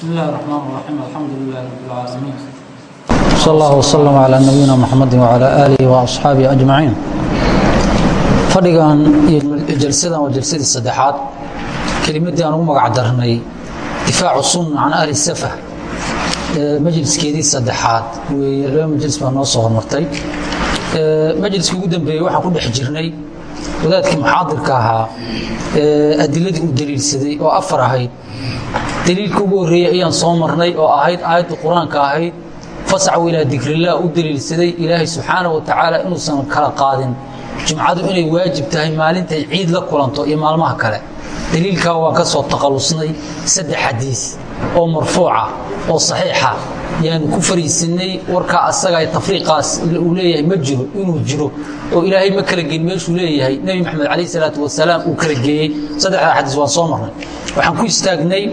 بسم الله الرحمن الرحيم الحمد لله رب العالمين صلى الله وسلم على نبينا محمد وعلى آله وأصحaabihi أجمaعين fadhigan iyo jalsadan waa jalsadii saddexaad kelimadii aan ugu magac darnay difaacu sunna can ahli safah majliskeedii saddexaad weeye laba majlis baa noo soo hormartay majliskii ugu dambeeyey waxaan ku dhex jirnay wadaadkii muxaadirka ahaa adiladii uu daliilsaday oo afar ahayd daliilka ugu horreeyey ayaan soo marnay oo ahayd aayadda qur'aanka ahayd fasacuu ilaa dikrillaah u daliilsaday ilaahay subxaana wa tacaala inuusan kala qaadin. Jumcadu inay waajib tahay maalintay ciid la kulanto iyo maalmaha kale daliilkaa waan ka soo takhallusnay saddex xadiis oo marfuuca oo saxiixa. Yaanu ku fariisinay warkaa asaga tafriiqaas uu leeyahay ma jiro inuu jiro oo ilaahay ma kala geyn meeshuu leeyahay. Nebi maxamed calayh salaatu wasalaam uu kala geeyey. Saddexdaa xadiis waan soo marnay. Waxaan ku istaagnay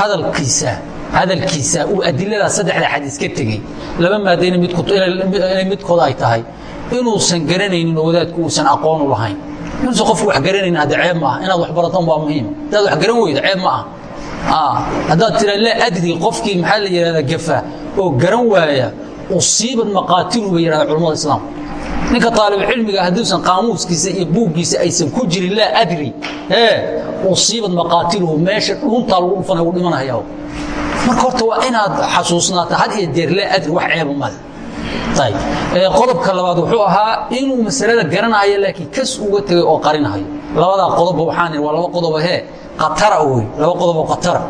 hadalkiisa hadalkiisa uu adiladaa saddexda xadiis ka tegey. Laba maadayna midkooda ay tahay. Inuusan garanaynin oo wadaadku uusan aqoonu lahayn inuusan qofku wax garanaynin hadde ceeb ma aha inaad wax barataan waa muhiim. Haddaad wax garan weydo ceeb ma aha haddaad tira laa adri qofkii maxaa la yidhahdaa gafa oo garan waaya usiibad maqaatilu bay yidhahda culamada islaamka ninka aalibcilmiga hadduusan qaamuuskiisa iyo buuggiisa aysan ku jirin laa adri. Usiibad maqaatiluhu meesha dhuntaa lagu dhufanay u dhimanaya marka horta waa inaad xasuusnaata had iyo deer laa adri wax ceeba male qodobka labaad wuxuu ahaa inuu masalada garanayo laakiin kas uga tegay oo qarinahayo labadaa qodobba waxaan waa laba qodobo hee atara wey laba qodobo atara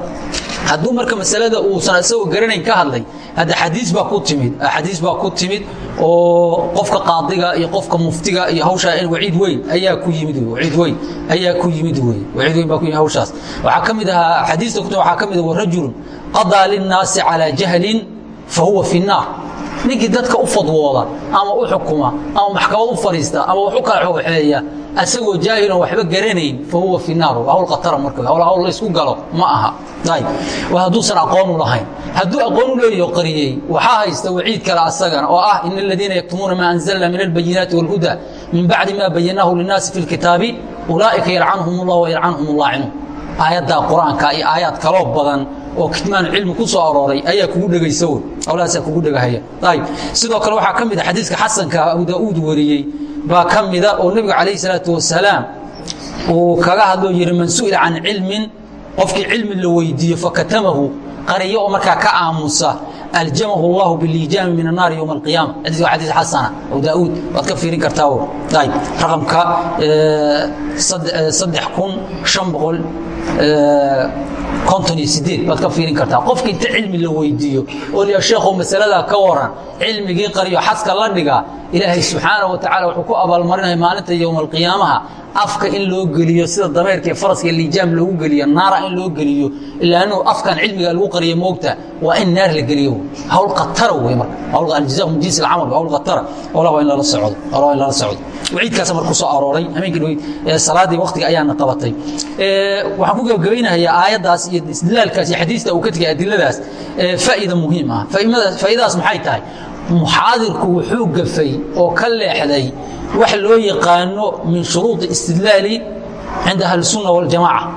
hadduu marka masalada uusan isagoo garanayn ka hadlay hadda xadiis baa ku timid. Xadiis baa ku timid oo qofka qaadiga iyo qofka muftiga iyo hawshaa waciid weyn ayaa ku yimid waciid weyn ayaa ku yimid wey waciid weyn baa ku yimid hawshaas. Waxaa ka mid ahaa xadiista ku timid waxaa ka mid ah warajulun qadaa linnaasi calaa jahlin fa huwa fi nnaar ninkii dadka u fadwooda ama u xukuma ama maxkamad u fadhiista ama wax u kala xooxeeya asagoo jaahilan waxba garanayn fa huwa fi naar hawl khatara marka hawl laysku galo ma aha. Hadduusan aqoonu lahayn. Hadduu aqoonu leeyaho qariyey waxaa haysta waciid kale asagana oo ah in aladiina yaktumuuna maa anzalna min albayinaati wاlhuda min bacdi ma bayanaahu linnaasi fi lkitaabi ulaa'ika yalcanhum اllah wayalcanhum laacinuun aayaddaa qur'aanka iyo aayaad kaloo badan oo kitmaanu cilmi ku soo arooray ayaa kugu dhegaysa wey hawlahaasaa kugu dhegahaya ayb sidoo kale waxaa ka mid a xadiiska xasanka abu daa'uud wariyey baa ka mida oo nebiga calayh salaatu wasalaam uu kaga hadloo yihi man su'ila can cilmin qofkii cilmi la weydiiyo fakatamahu qariyo oo markaa ka aamusa aljamahu اllahu biliijaami min الnaari ywma اlqiyaama xadiis waa xadiis xasana abu daa'uud waad ka fiirin kartaa ayb raqamka saddex kun shan boqol konton iyo sideed baad ka fiirin kartaa. Qofka inta cilmi la weydiiyo oo la sheekhow masaladaa ka waran cilmigii qariyo xaska la dhiga ilaahay subxaana wa tacala wuxuu ku abaalmarinaya maalinta yowma alqiyaamaha afka in loo geliyo sida dameerka faraska liijaam loogu geliyo naara in loo geliyo ilaa inuu afkan cilmiga lagu qariyo moogta waa in naar la geliyo. Hawl khatara wey marka. Hawl aljazaa min jinsi alcamal. Hawl khatara wallah waa in lala socdo. Wallah waa in lala socdo. Waciidkaas marka ku soo arooray habeenkii salaadii waqtiga ayaana qabatay. Waxaan ku gabagabaynayaa aayaddaas iyo istidlaalkaas iyo xadiista uu ka tegay adiladaas faa'iida muhiim ah. Faa'iidadaas maxay tahay? Muxaadirku wuxuu gafay oo ka leexday wax loo yaqaano min shuruudi istidlaali cinda ahli sunna waljamaaca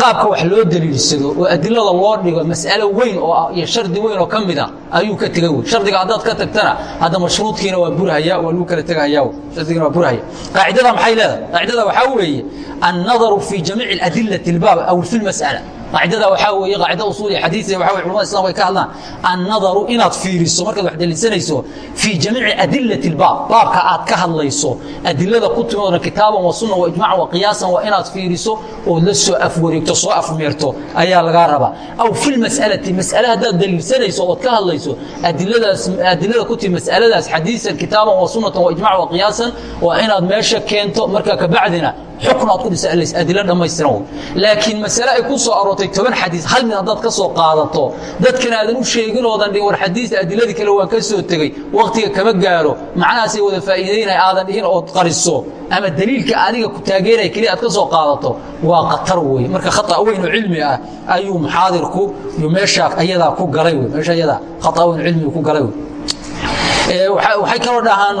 qaabka wax loo daliilsado oo adilada loo dhigo mas'alo weyn oo iyo shardi weyn oo ka mida ayuu ka tegay wey shardiga haddaad ka tagtana hadda mashruudkiina waa burhaya waa lagu kala tegahaya shardigiina waa burhaya. Qaacidada maxay leedahay? Qaacidada waxaa weeye annadaru fi jamiici adilati albaab aw fi lmas'ala qaacidada waxaa weeye qaacida usuul iyo xadiis waxa weye culamada islam way ka hadlaan. Annadaru inaad fiiriso markaad wax daliilsanayso fii jamiici adilati albaab baabka aad ka hadlayso adilada ku timoodna kitaaban wa sunna wa ijmacan wa qiyaasan waa inaad fiiriso ood la soo afwareegto soo afmeerto ayaa lagaa rabaa. Aw fi lmas'alati mas'ale haddaad daliilsanayso ood ka hadlayso adilada ku timi mas'aladaas xadiisan kitaaban wa sunnatan wa ijmacan wa qiyaasan waa inaad meesha keento markaa kabacdina xukun aad ku dhisa adilo dhammaystiran wey laakiin masale ay ku soo aroortay toban xadiis hal mid haddaad ka soo qaadato dadkan aadan u sheegin oodan dhihin war xadiista adiladii kale waan ka soo tegey wakhtiga kama gaaro macnahaasay wada faa'iidaynaya aadan dhihin ood qariso ama daliilka adiga ku taageeraya keliya aad ka soo qaadato waa khatar wey marka khata weyn oo cilmi ah ayuu muxaadirku meeshaa ayadaa ku galay meesha ayadaa khata weyn oo cilmiga ku galay wey waxay kaloo dhahaan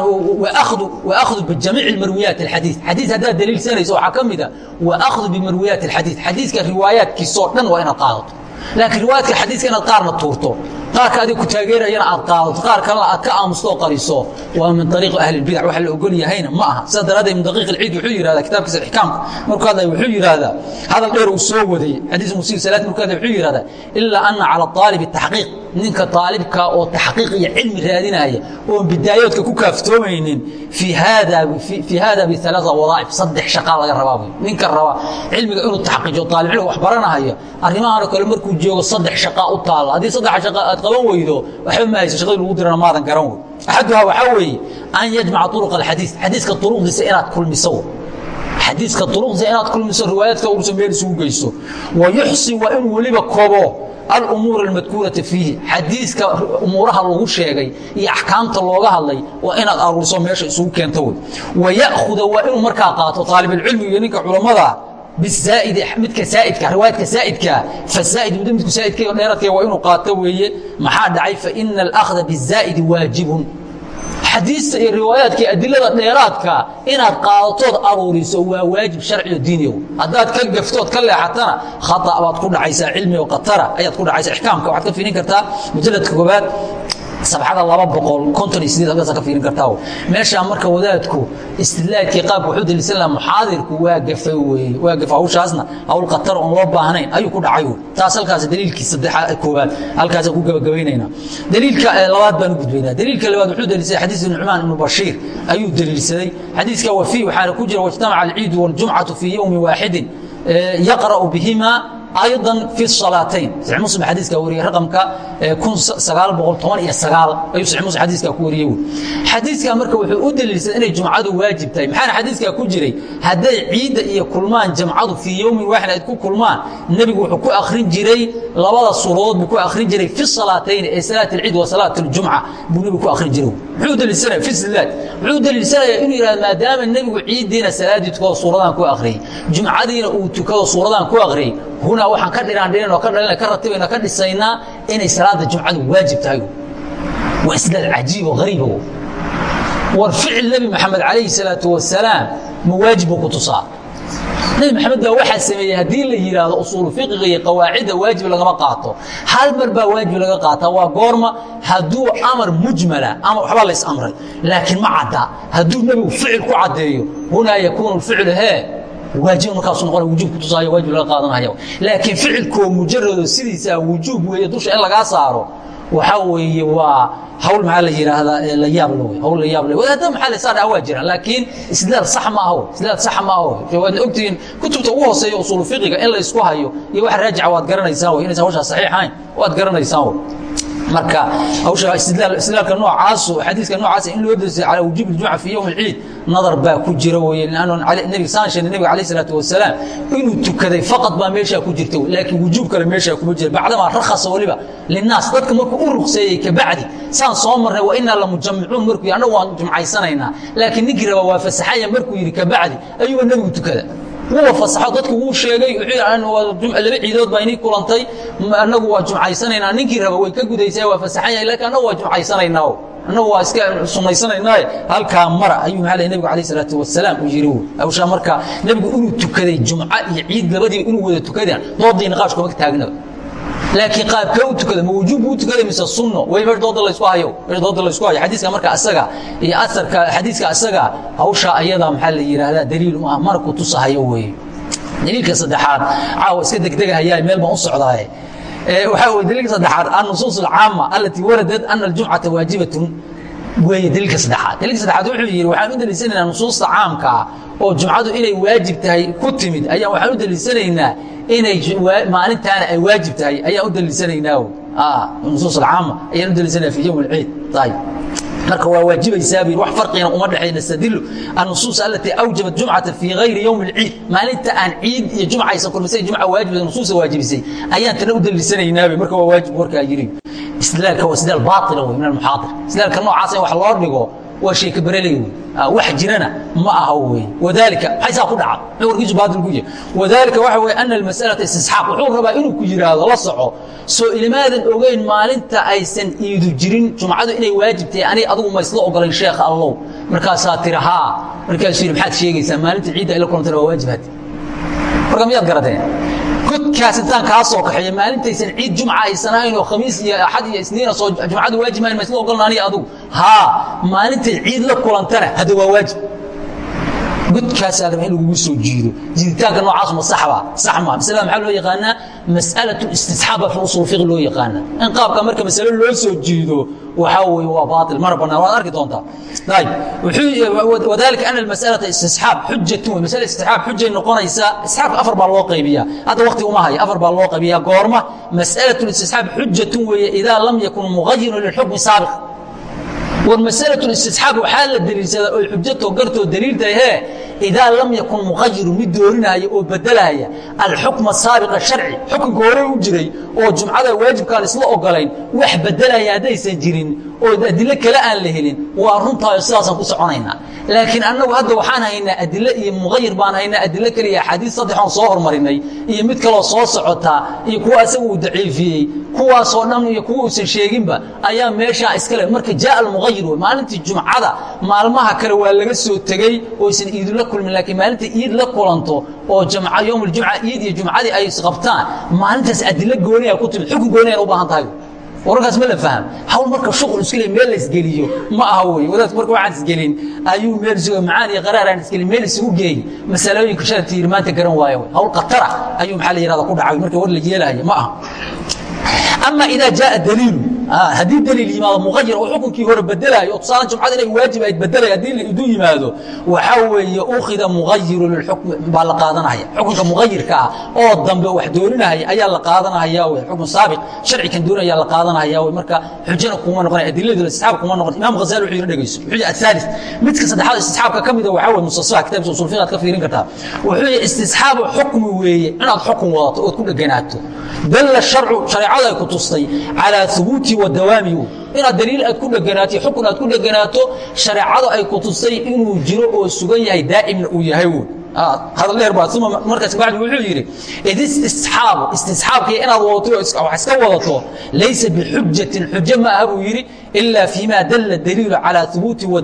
waahdu bijamiici marwiyaat alxadiid xadiid haddaad daliilsanayso waxaa ka mida waahdu bimarwiyaat alxadiid xadiidka riwaayaatkiisoo dhan waa inaad qaadato. Laakiin riwaayaadka xadiidka inaad qaarna tuurto qaarka ku taageerayana aad qaadato qaar kalena aad ka aamusto oo qariso. Waa min ariiqi ahli lbidac waxa la ogol yahayna ma aha. Sidaa daraaddeed min daqiiq alciid wuxuu yihahdaa kitaabkiisa ixkaamka markuu hadlaya wuxuu yidhaahdaa hadal dheer uu soo waday xadiis musiir salaad markuu hadlaya wuxuu yidhahdaa ilaa ana cala aalibi taxqiiq ninka aalibka oo taxqiiq iyo cilmi raadinaya oon bidaayoodka ku kaaftoomaynin fii haada bialaa wadaa'if saddex shaqaa laga rabaa ninka raba cilmiga inuu taxqiijiyo aalibcilmiga wax baranahaya arrimahanoo kale markuu joogo saddex shaqaa u taalla. Haddii saddex shaqa aad qaban weydo waxba ma hayso shaqadii lagu dirana maadan garan wey. Axaduhaa waxaa weeye an yajmaca uruq alxadiid xadiiska uruqdiisa inaad kulmiso. Xadiiska uruqdiisa inaad kulmiso riwaayaadka ursa meel isugu geyso. Wa yuxsi waa inuu weliba kobo alumuur almadkuurata fiihi. Xadiiska umuuraha lagu sheegay iyo axkaamta looga hadlay waa inaad aruurso meesha isugu keento wey. Wayahuda waa inuu markaa qaato aalibulcilmiga iyo ninka culammada bisaa'idi midka saa'idka riwaayadka saa'idka fasaa'id muddo midku saa'idka iyo dheeradka waa inuu qaato weeye. Maxaa dhacay? Fa ina alakhda bizaa'idi waajibun. Xadiista iyo riwaayaadka adilada dheeraadka inaad qaadatood aruuriso waa waajib sharciyo diiniyo haddaad ka gaftood ka leexatana khata baad ku dhacaysaa cilmi oo qatara ayaad ku dhacaysaa ixkaamka waxaad ka fiirin kartaa mujalladka koobaad sabxada laba boqol konton iyo sideed halkaasa ka fiirin kartaa meeshaa marka wadaadku istidlaadkii qaabka wuxuu daliisan lahaa muxaadirku waa gafay weeye waa gafa hawshaasna. Hawl qatar oon loo baahnayn ayuu ku dhacay taas halkaas daliilkii saddexaad koobaad halkaasaan ku gabagabaynaynaa. Daliilka labaad baan u gudbaynaa daliilka labaad wuxuu daliilsaday xadiis nucmaan ibnu bashiir ayuu daliilsaday. Xadiiska wa fii waxaana ku jira wajtamaca alciidu waljumcatu fii yowmi waaxidin yaqra'u bihima ayضا في الصلاaتayn صح msلم xadiiska wariyey raqمka ayuu صح msلم xadiiska ku wariyey xadiiska marka wuxuu u daliilsaday inay jumcadu waajib tahay maxaana xadiiska ku jiray hadday ciidda iyo kulmaan jamcadu fii yowmin waaxid ayd ku kulmaan nebigu wuxuu ku akrin jiray labada suuradood buu ku akrin jiray fi salaatayn ee salaat اlciid wa salaat اljumca buu nebigu ku akrin jiray muxuu daliilsanaya fi silaad muxuu daliilsanayaa inuu yihahdo maadaama nebigu ciiddiina salaadii tukado suuradan ku akhriyey jumcadiina uu tukado suuradan ku akhriyey hunaa waxaan ka dhiraandhinan oo ka dhalina ka ratibayna ka dhisaynaa inay salaada jumcadu waajib tahay. Waa islaad cajiib oo hariiba war ficil nebi maxamed calayhi salaatu wasalaam ma waajib buu ku tusaa. Nebi maxamed baa waxaa sameeyey haddii la yidhaahdo usuulu fiqiga iyo qawaacidda waajib lagama qaato. Hal mar baa waajib laga qaataa waa goorma hadduu amar mujmala ama waxbaa lays amray. Laakiin ma cadda hadduu nebigu ficil ku caddeeyo hunaa yakuunu ficlu hee waajib markaasu noqona wujuub ku tusaayo waajib laga qaadanayo laakiin ficilkoo mujarado sidiisaa wujuub weeye dusha in lagaa saaro waxaa weeye waa hawl maxaa la yidhaahdaa la yaab la wey hawl la yaab la wey hadda maxaa la saar waa jiraan laakiin istidlaal sax ma aho istidlaal sax ma aho. Waadna ogtihiin kutubta ugu hooseeya usuulu fiqiga in la isku hayo iyo wax raajica waad garanaysaan wey inaysan hawshaa saxiix ahayn waad garanaysaan wey marka istidlaalka noocaasu xadiiska noocaasa in loo dalisay calaa wujuubi ljumca fii yowm alciid nadar baa ku jira weye nebiga saan sheegay nebiga calayh salaatu wasalaam inuu tukaday faqad baa meeshaa ku jirta laakiin wujuub kale meeshaa kuma jira bacdamaa rakhasa weliba linnaas dadka markuu u ruqseeyey kabacdi saan soo marnay wa innaa lamujamicuun markuu yidhi annagu waan jumcaysanaynaa laakiin ninkii raba waa fasaxaya markuu yidhi kabacdi ayuuba nebigu tukada wuuba fasaxo dadku wuu sheegay laba ciidood baa inii kulantay. Annagu waa jumcaysanaynaa. Ninkii raba way ka gudaysaa waa fasaxan yahay laakiin annagu waa jumcaysanaynaa. Annagu waa iska sunnaysanaynaay halkaa mara ayuu maxaa lay nebigu calayh salaatu wasalaam uu yidhi hawshaa marka nebigu inuu tukaday jumco iyo ciid labadiiba inuu wada tukadaan doodii niqaash kuma taagnaba laakiin qaabkee u tukada ma wujuub buu tukaday mise sunno wey meesha dooda laysku hayo meesha dooda laysku hayo. Xadiiska marka asaga iyo asarka xadiiska asaga hawsha ayada maxaa la yidhaahdaa daliil u ah mana ku tusahayo weeye daliilka saddexaad caawa iska degdegahayaa meel baan u socdaaye. Waxaa weye daliilka saddexaad annusuus alcaama alatii waradat ana aljumcata waajibatun weeye daliilka saddexaad. Daliilka saddexaad wuxuu yidhi waxaan u daliilsanaynaa nusuusta caamka ah oo jumcadu inay waajib tahay ku timid. Ayaan waxaan u daliilsanaynaa inay maalintaana ay waajib tahay. Ayaan u daliilsanaynaa nusuus alcaama ayaan u daliilsanaya fi yowm alciid ayib marka waa waajibaysaa bu wax farqina uma dhexay nastadilu annusuus alatii awjabat jumcata fii gayri yowm alciid maalinta aan ciid iyo jumcaysan kulmisay jumca waajibay nusuusa waajibisay ayaan tana u daliilsanaynaaba marka waa waajib warkaa yiri istidlaalka waa istidlaal baatila wey min almuxaadir istidlaalka noocaas wax loo dhigo waa sheeka bereley wey wax jirana ma aha wey wadaalika maxay saa ku dhaca. Warkiisu baatil ku yahay wadaalika waxa weye ana almas'alata istisxaaq. Wuxuu rabaa inuu ku yidhaahdo la soco. Soo ilimaadan ogeyn maalinta aysan iidu jirin jumcadu inay waajib tahay ani adigu ma isla ogolayn sheekha allow. Markaasaa tiri haa markaasuu yidhi maxaad sheegaysaa maalinta ciidda ay la kulantana waa waajib haddi marka miyaad garateen godkaas intaan kaa soo kaxeeya maalintaysan ciid jumca aysan ahayn oo khamiis iyo axad iyo isniina soo jumcadu waajib mahayn ma isla ogolna adugu. Haa maalintay ciid la kulantana hadda waa waajib godkaasaa raba in lagugu soo jiido? Jiiditaanka noocaas ma saxba sax ma masalada maxaa loo yaqaanaa? Mas'alatu istisxaaba fi usul fiqi loo yaqaana in qaabka marka masalo loo soo jiido waxaa weeye waa baatil. Mana bannaan waad arki doontaa. Ayib wuxuu wadalika ana almas'alata istisxaab xujatun wey masala istisxaab xujay noqonaysaa istisxaabka afar baa loo qaybiyaa. Hadda waqti uma haya afar baa loo qaybiyaa. Goorma mas'alatu istisxaab xujatun weeye idaa lam yakun mughayirun lilxukmi saabiq war masalaة اstisxaab waxaa la deliilsadaa oy xujatoo gartoo daliiltahee idaa lam yakun muqayiru mid doorinaya oo bedelaya alxukma saabiqa sharci xukunka hore u jiray oo jumcada waajibkaan isla ogolayn wax bedelaya haddaysan jirin oo adilo kale aan la helin waa runtaayo sidaasaan ku soconaynaa. Laakiin annagu hadda waxaan haynaa adilo iyo muqayir baan haynaa adilo keliya axaadiis saddexoon soo hormarinay iyo mid kaloo soo socotaa iyo kuwa asaga uu daciifiyey kuwaasoo dhan iyo kuwa uusan sheeginba ayaa meeshaa iskale. Marka jaa almuqayir wey maalintii jumcada maalmaha kale waa laga soo tegey oysan iidula kulmin laakiin maalinta iid la kulanto oo jamca yowm aljumca iid iyo jumcadii ay isqabtaan maalintaas adilo gooniya ku timid xukun gooniyan u baahan tahay wararkaas ma la faham. Hawl marka shuqul isku le meel la isgeliyo ma aha wey wadaadku marka waxaan isgelin ayuu meel isugo macaan iyo qaraar aan isgelin meel isugu geey masalooyinka shalata yiri maanta garan waayo. Wey hawl khatara ayuu maxaa la yihahda ku dhacay marka war la yeelayo ma aha. Ama idaa jaaa daliilu haddii daliil yimaado muqayir oo xukunkii hore bedelaayo tusaale jumcada inay waajib ayd bedelaya haddii idu yimaado waxaa weeye ukhida muqayiru lilxukm baa la qaadanaya. Xukunka muqayirka ah oo dambe wax dooninahaya ayaa la qaadanahaya wey xukun saabiq sharci kan doonaya la qaadanahaya wey marka xujana kuma noqonay adiladu istisxaab kuma noqon. Imam ghazali wuxuu yidhi dhegeyso wuxuu athalith midka saddexaad istisxaabka ka mida waxaa weye musasaha kitabkiisa usul fiqh aad ka fiirin kartaa. Wuxuu yihi istisxaabu xukmi weeye inaad xukun wadato ood ku dheganaato. Dalla sharcu shareecada ay ku tustay calaa hubuuti wa inaad daliil aad ku dheganaato xukun aad ku dheganaato shareecadu ay ku tustay inuu jiro oo sugan yahay daa'imna uu yahay wy hadal baa uma markaas bacdi wuxuu yidhi id istisxaabu istisxaabkii inaad wadato wax iska wadato laysa bixujatin xujo ma aha buu yidhi ilaa fiima dalla daliilu calaa hubuuti wa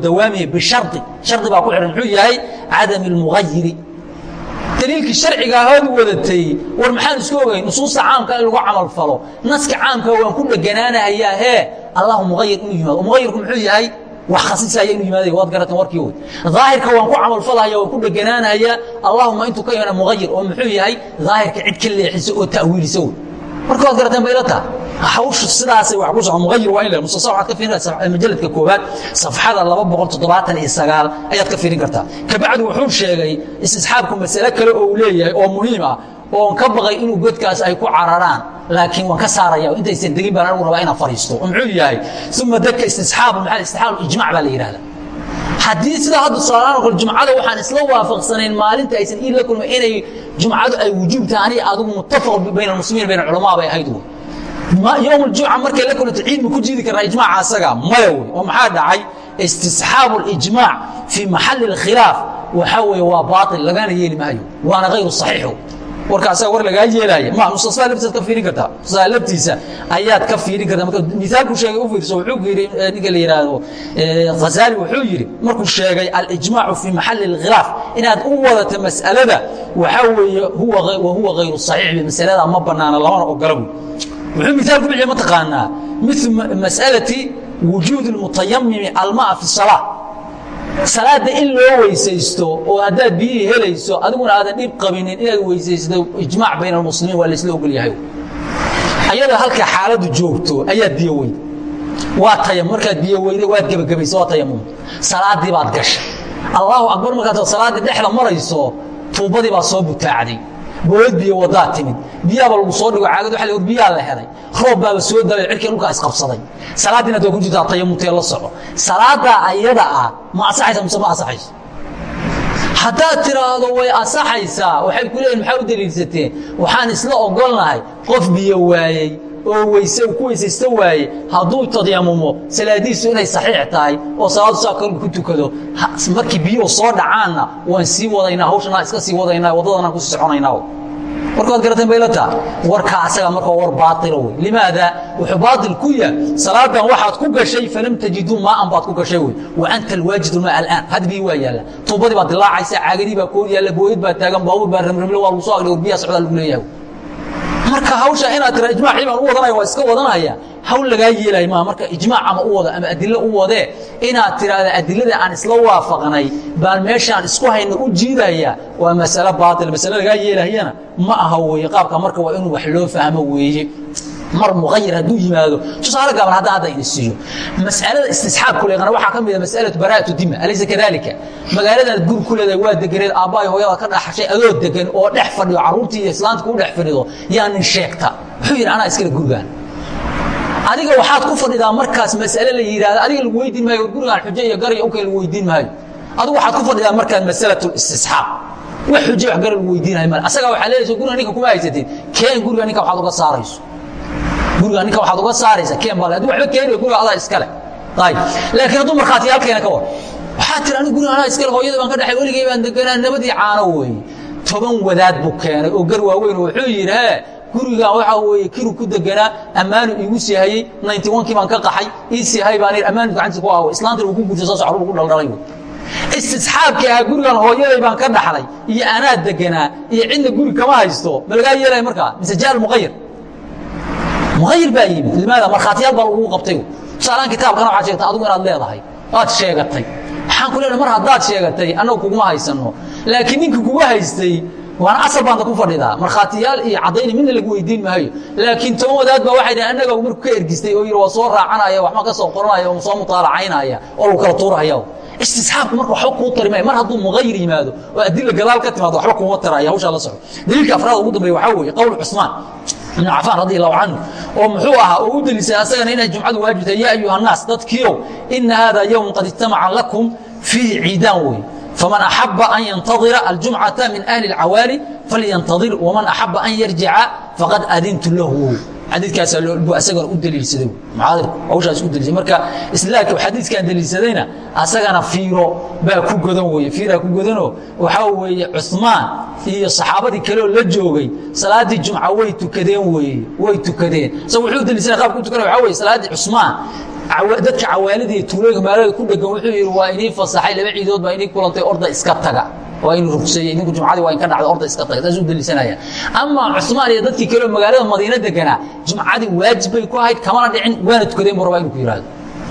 bishardi shardi. Baa ku xidhan muxuu yahay cadami almugayiri daliilkii sharciga ahood wadatay war maxaan isku ogay nusuusta caamka in lagu camal falo naska caamka waan ku dheganaanahayaa hee allahu muayir inuu yimaado muayirku muxuu yahay wax khasisaya inuu yimaada waad garateen warkii wood. Daahirka waan ku camalfalahaya waan ku dheganaanahayaa allahuma intuu ka yana muayir oo muxuu yahay daahirka cid ka leexisa oo ta'wiilisa wey marka waad garateen baylata hawshu sidaasay wax ku soco muayir waa in le musasa waxaad ka fiirin majaladka koobaad safxada laba boqol toddobaatan iyo sagaal ayaad ka fiirin kartaa. Kabacdi wuxuu sheegay istisxaabku masale kale oo uu leeyahay oo muhiim ah oon ka baqay inuu godkaas ay ku cararaan laakiin waan ka saaraya intaysan degin baan anigu rabaa inaan fariisto oo muxuu yahay uma dadka istisxaabu maxaa istixaabu ijmac baa la yidhahda haddii sidaa hadda tusaalahaan kale jumcada waxaan isla waafaqsanayn maalinta aysan iid la kulmay inay jumcadu ay wujuub tahay aniga adigu muttafaq bayna almuslimiin bayna culamaa bay ahayd wey yowm aljumca markay la kulanto ciid ma ku jiidi karnaa ijmaaca asaga maya wey oo maxaa dhacay istisxaabu اlijmaac fii maxali اlkhilaaf waxaa weeye waa baail lagana yeeli maayo waana hayru saxiixo warka asaga war lagaa yeelaya ma mustasaa laftiisaad ka fiirin kartaa mustasaa laftiisa ayaad ka fiirin kartaa marka misaalku sheegay u fiirso wuxuu ku yidhi ninka la yidhaahdo ghazaali wuxuu yidhi markuu sheegay alijmaacu fii maxali اlkhilaaf inaad u wadata mas'alada waxaa weeye huwa wahuwa hayru saxiix masalada ma banaana lamana ogola buy wuxuu miaal ku bixiya mataqaanaa mil mas'alati wujuud اlmutayamimi almaa fi salaa salaada in loo weysaysto oo haddaad biyihii helayso adiguna aadan dhib qabinin inaad weysaysto ijmaac bayna almuslimiin waa laysla ogol yahay ayadoo halka xaaladdu joogto ayaad biyo weyda waa tayam markaad biyo weyday waad gebagabaysa waa tayamumta salaaddii baad gashay allahu akbar markaad salaaddii dhexda marayso tuubadii baa soo butaacday boolad biyo wadaa timid biyaaba lagu soo dhigo caagad waa biyaa la helay. Roob baaba soo dalay cirkii dhulkaa isqabsaday salaaddiina ad waa ku jirtaa tayamumtee la soco. Salaadaa ayada ah ma asaxaysa mise ma asaxayso haddaad tiraahdo way asaxaysaa waxay ku leeyihiin maxaa u daliilsateen waxaan isla ogolnahay qof biyo waayey oo weyse ku weysaysta waaye hadduu tadyamumo salaadiisu inay saxiix tahay oo salaadu saa kal ku tukado markii biyuhu soo dhacaanna waan sii wadaynaa hawshanaa iska sii wadaynaa waddadanaan ku sii soconaynaa warkaad garateen baylata warkaa asaga marka war baaila wey limaada? Wuxuu baail ku yahay. Salaadan waxaad ku gashay falam tajiduu maaan baad ku gashay wey wa anta alwaajidu maa alaan. Had bii waa yaalla. Tuubadii baad dilaacaysa caagadii baa koor yaalla booyad baa taagan baabuur baa ramramle waa lagu soo agdhay war biyaa socdaa lagu leeyahay marka hawsha inaad tira ijmaacii baan u wadanaya waa iska wadanaya hawl lagaa yeelay maa marka ijmaac ama u wada ama adilo u wadee inaad tiraahda adilada aan isla waafaqnay baan meeshaan isku hayna u jiidaya waa masale baail masale lagaa yeelahayana ma aha weeye. Qaabka marka waa inuu wax loo fahmo weeye mar muayir hadduu yimaado tusaale gaaban hadda hadda idin siiyo. Masalada istisxaabku leeqana waxaa ka mida masalatu baraa'atu dima alaysa kadalika magaaladaad gur ku leedahay waa deganeed aabbahay hooyada ka dhaxashay adoo degan oo dhex fadhiyo carruurtii iyo islaanta ku dhex fadhido yaa nin sheegta. Wuxuu yidhi anaa iskale gurigaan. Adiga waxaad ku fadhidaa markaas masale la yidhahda adiga lagu weydiin maayo gurigaan xujo iyo gar iyo ukay lagu weydiin maayo. Adigu waxaad ku fadhidaa markaas masalatu istisxaab. Wax xujo wax gar lagu weydiinayo male asagaa waxaa leelaysa guriga ninka kuma haysatin keen guriga ninka waxaad uga saarayso guriga ninka waxaad uga saaraysa keen bale hadduu waxba keenayo guriga adaa iskale ayib. Laakiin hadduu markhaatiyaalkeena ka war waxaa tiri anigu guriga anaa iskale hooyada baan ka dhaxay weligay baan deganaa nabadii caano weeye. Toban wadaad buu keenay oo gar waaweyn wuxuu yidhi hee gurigan waxaa weeye kiru ku deganaa ammaanu iigu sii hayey ninty onkii baan ka qaxay ii sii hay baan ammaanu gacantiisa ku aho islaantana uu ku guursa soo socru ugu dhaldhalay istisxaabkii ahaa gurigan hooyaday baan ka dhaxlay iyo anaa deganaa iyo cidna guri kama haysto ma lagaa yeelaya markaa? Mise jaal muqayir muqayir baa yimid. Limaada markhaatiyaal baa lagugu qabtay. Tusaalaan kitaabkana waxaad sheegtay adigu inaad leedahay. Waad sheegatay. Waxaan ku leenahay mar haddaad sheegatay annagu kuguma haysanno. Laakiin ninkii kugu haystay waana asal baanta ku fadhidaa. Markhaatiyaal iyo caddayni midna lagu weydiin maayo. Laakiin toban wadaad baa waxay dhahen annaga marku ka ergistay oo yidhi waa soo raacanaya waxma ka soo qoranaya oo soo mutaalacaynaya oo lagu kala tuurahaya istisxaabku marka waxba kuu tari maayo mar hadduu muqayir yimaado oo adila gadaal ka timaado waxba kuuma taraya hawshaa la socdo. Daliilka afraad ugu dambeeya waxaa weeye qowl cusmaan ibn cafaan radi allahu canhu oo muxuu ahaa oo u deliisay asagana inay jumcadu waajib tahay ya ayuha annaas dadkiiow ina hada yowm qad ijtamaca lakum fiihi ciidaan wey faman axaba an yantadira aljumcata min ahli اlcawaali falyantadir waman axaba an yarjica faqad adintu lahu xadiikaasa asagana u daliilsaday mucaadirku hawshaas u daliisay marka islaamka xadiiskan daliilsadayna asagana fiiro baa ku godan weye fiiraa ku godanoo waxaa weeye cusmaan iyo saxaabadii kaleoo la joogay salaaddii jumca way tukadeen weye way tukadeen. Isaga wuxuu daliilsanay qaabka u tukanay waxaa weye salaaddii cusmaan dadka cawaalida iyo tuulooyinka magaalada ku dhegan wuxuu yidhi waa inii fasaxay laba ciidood baa inii kulantay orda iska taga inu rugseeye idinku jumcadii waa in ka dhacda orda iska taga taasuu daliisanaya ama cusmaan iyo dadkii kaleoo magaalada madiina deganaa jumcadii waajib bay ku ahayd kamana dhicin waana tukadeen buu rabaa inu ku yihahdo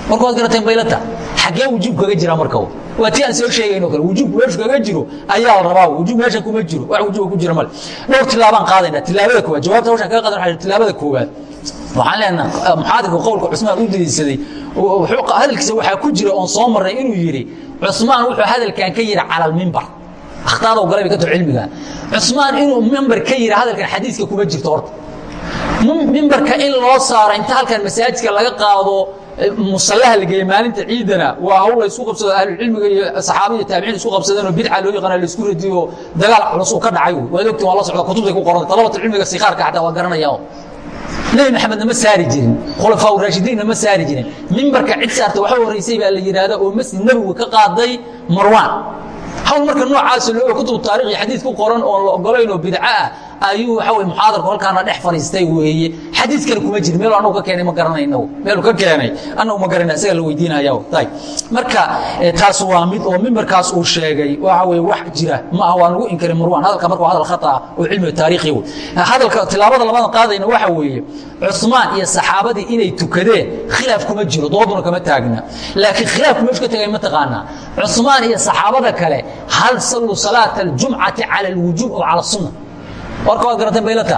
marka waad garateen baylata xaggee wujuub kaga jira marka waa ti aan soo sheegayno kale wujuubku meeshu kaga jiro ayaa la rabaa wujuub meesha kuma jiro wax wujuuba ku jira male dhowr tilaabaan qaadayna tilaabada koowaad jawaabta hawshan kaga qadan waxa tilaabada koowaad. Waxaan leenaha muxaadirka qowlka cusmaan u daliilsaday hadalkiisa waxaa ku jira oon soo marray inuu yidhi cusmaan wuxuu hadalkan ka yidhi cala almimbar akhtaadoo galay bay ka taho cilmiga. Cusmaan inuu mimbar ka yidhi hadalkan xadiiska kuma jirto horta. Mimbarka in loo saaro inta halkan masaajidka laga qaado musallaha la geeyey maalinta ciidana waa hawl la isku qabsado ahlucilmiga iyo saxaabada iyo taabiciin isku qabsadeen oo bidca loo yaqaana la isku radiyo dagaal culus uu ka dhacay. Waad ogtiin waa la socda kutubtay ku qoranta talabatul cilmiga sikaarka xataa waa garanayaan nebi maxamedna ma saari jirin khulafaa raashidiinna ma saari jirin. Mimbarka cid saarta waxa horeysay baa la yidhaahda oo masjid nebigu ka qaaday marwaan hawl marka noocaas loo kutub taarikh iyo xadiis ku qoran oon la ogolayn oo bidca ah ayuu waxa muxaadarku halkaana dhex fadhiistay weeye xadiiskana kuma jiri meel anagu ka keenay ma garanayno meelu ka keenay anagu ma garanay isaga la weydiinaya tay marka taas waa mid oo mimbarkaas uu sheegay waxa weye wax jira. Ma ah waa lagu inkaray marwaan hadalka marka waa hadal khata ah oo cilmi taariikhi wey hadalka tilaabada labadan qaadayna waxa weeye cusmaan iyo saxaabadii inay tukadeen khilaaf kuma jiro. Dooduna kama taagna. Laakiin khilaafku meeshu ka tagay ma taqaanaa. Cusmaan iyo saxaabada kale hal salluu salaata aljumcati cala alwujuub oo cala sunna warka waad garateen baylata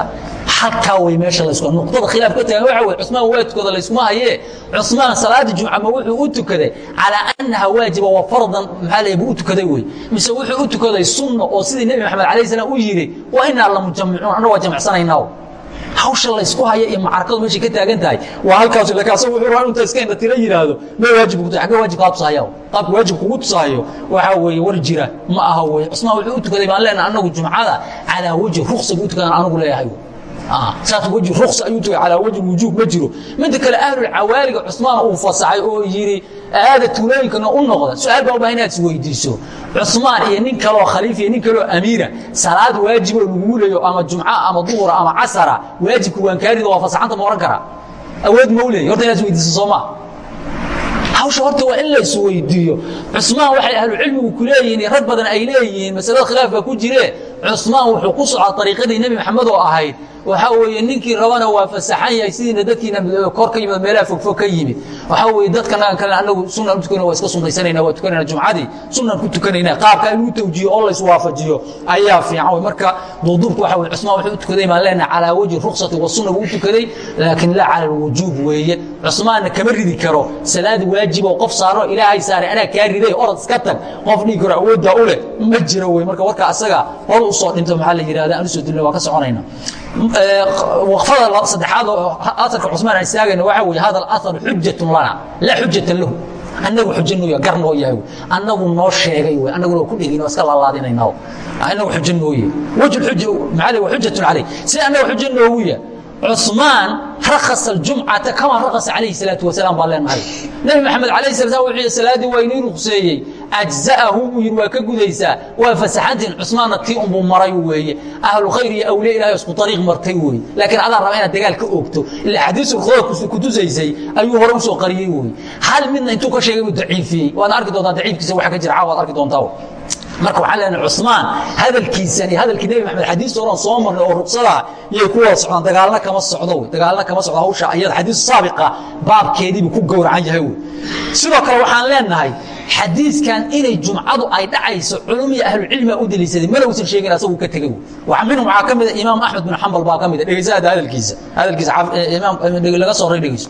halkaa way meesha laysku nuqdada khilaaf ka tagan waxa weye cusmaan waa tukada layskuma hayee. Cusmaan salaadii jumca ma wuxuu u tukaday calaa annaha waajiba wa fardan maxaa la buu u tukaday wey mise wuxuu u tukaday sunna oo sidii nebi maxamed alayh salaam u yidhi waa inaa la mujamicuun anna waa jamicsanaynaa hawsha laysku haya iyo macarakadu meeshay ka taagan tahay waa halkaas laakiin asagu wuxuu rabaa inta iska inta tira yidhaahdo ma waajib kugu xagga waajib kaa tusahaya qaabka waajib kugu tusahayo waxaa weeye war jira ma aha weye cusmaan wuxuu u tukaday baan leenahay annagu jumcada calaa wajhi ruqsiga u tukadan anigu leeyahay saas weji ruksa ayuu tagay calaa wajhi wujuub ma jiro. Midda kale ahlulcawaaliga cusmaan uu fasaxay oo yidhi aada tuulooyinkana u noqda. Su'aal baa u baahan inaad isweydiiso cusmaan iyo nin kaloo khaliif iyo nin kaloo amiira salaad waajiboo lagugu leeyo ama jumca ama duhura ama casara waajibka waankaarida waa fasaxanta ma ohan karaa awood ma u leey horta inaad isweydiiso soo maa hawsha horta waa in la isweydiiyo cusmaan waxay ahlucilmigu ku leeyihiin rag badan ay leeyihiin masalada khilaafka ku jire cusmaan wuxuu ku socdaa ariiqadii nebi maxamed oo ahayd waxaa weeye ninkii rabana waa fasaxan yahay sidiina dadkiina kor ka yimid meelaha fogfog ka yimid. Waxaa weeye dadkanagan kale anagu sunan u tukanayna waa iska sunnaysanayna waa tukanayna jumcadii. Sunan ku tukanayna qaabka in lagu tawjiyo oo layswaafajiyo ayaa fiican wey marka duuduubka waxa weye cusmaan wuxuu u tukaday baan leenahay calaa wajhi ruksati wa sunna buu u tukaday laakiin laa cala alwujuub weeye. Cusmaanna kama ridi karo salaad waajib oo qof saaro ilaahay saaray anaa kaa riday orod iska tag qof dhigi karo awooddaa u leh ma jiro wey marka warka asaga hor u soo dhinto maxaa la yidhahda aan u soo dilna waa ka soconayna waqfada saddexaad oo aarka cusmaan aan istaagayna waxaa weye hada aar xujatun lana laa xujatan lahu annagu xujo nooya gar noo yahay annagu noo sheegay wey annaguna waa ku dhegin iska laalaadinayna annagu xujo nooye maxaa wa xujatun calayh sida annaga xujo noogu yahay cusmaan rakhasa aljumcata kamaa rakhasa calayhi salaatu wasalaam baan leenahay nebi maxamed calayh sala slam wuxuu salaaddii waa inii ruqseeyey ajza'ahu buu yidhi waa ka gudaysaa waa fasaxantiin cusmaanna tii unbuu maray weeye ahlu khayr iyo awliya ilahay isku ariiq martay weeye laakiin adaa raba inaad dagaal ka oogto ila xadiisu ruqsada kutusaysay ayuu hore u soo qariyey weye hal midna intuu ka sheegay buu daciifiyey waadna arki doontaa daciifkiisa waxa ka jira caawa ad arki doontaa marka waxaan leenahay cusmaan hadalkiisan iyo hadalkii nebi maxamed xadiista oran soo marnay oo ruqsadaa yay ku wada socdaan dagaalna kama socdo wey dagaalna kama socdo hawsha iyada xadiisu saabiqa baabkeediibuu ku gowracan yahay wey. Sidoo kale waxaan leenahay xadiiskan inay jumcadu ay dhacayso culum iyo ahlucilmiga u deliishaday mana uusan sheegin asagu ka tegey minhum waxaa ka mida imaam axmed bin xambal baa ka mida dhegeysa hadda hadalkiisa hadalkiisa laga soo ray dhegeyso.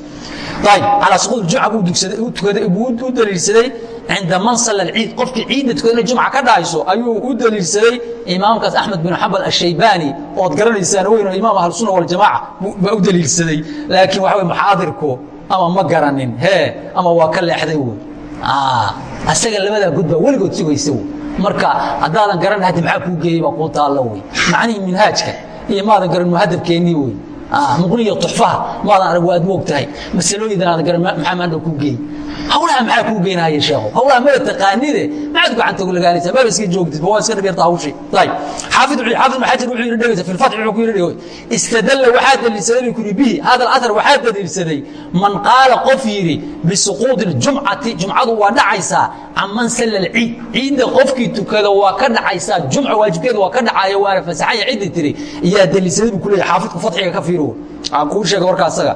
Ayib calaa suquud jumca buu dugsaday u tukaday buu u daliilsaday cinda man salla alciid qofkii inay jumca ka dhacayso ayuu u daliilsaday imaamkaas axmed bin xambal ashaybaani ood garanaysaan weyn imaam ahlusunna waljamaaca baa u daliilsaday laakiin waxa wey muxaadirku ama ma garanin hee ama waa ka leexday wey asaga labadaa gudbaa weligood sugaysa w marka haddaadan garan haddi maxaa kuu geeyey baa kuu taallo wey macnihii minhaajka iyo maadan garan muhadabkeennii wey muqniya tuxfaha maadan arag waad moog tahay masalooyindan aadan garan maxaa maandhow kuu geeyey hawlaha maxaa kuu geenaaya sheekho hawlaha maba taqaanide maxaad gacanta lagaalaysaa maba iska joogtid waa iska dhibirta hawshii ayib xaafid xaafid maxajar wuxuu yidhi dhegeysa fi lfatx wuxuu ku yidhi dhego istadalla waxaa daliilsaday buu ku yidhi bihi hada alathar waxaa daliilsaday man qaala qof yidhi bisuquudi اljumcati jumcadu waa dhacaysaa can man salla alciid ciidda qofkii tukada waa ka dhacaysaa jumca waajibkeeda waa ka dhacaya waana fasaxaya ciddi tiri yaa daliilsaday buu ku leeyahay xaafidku fatxiga ka fiiro aan kuu sheega warka asaga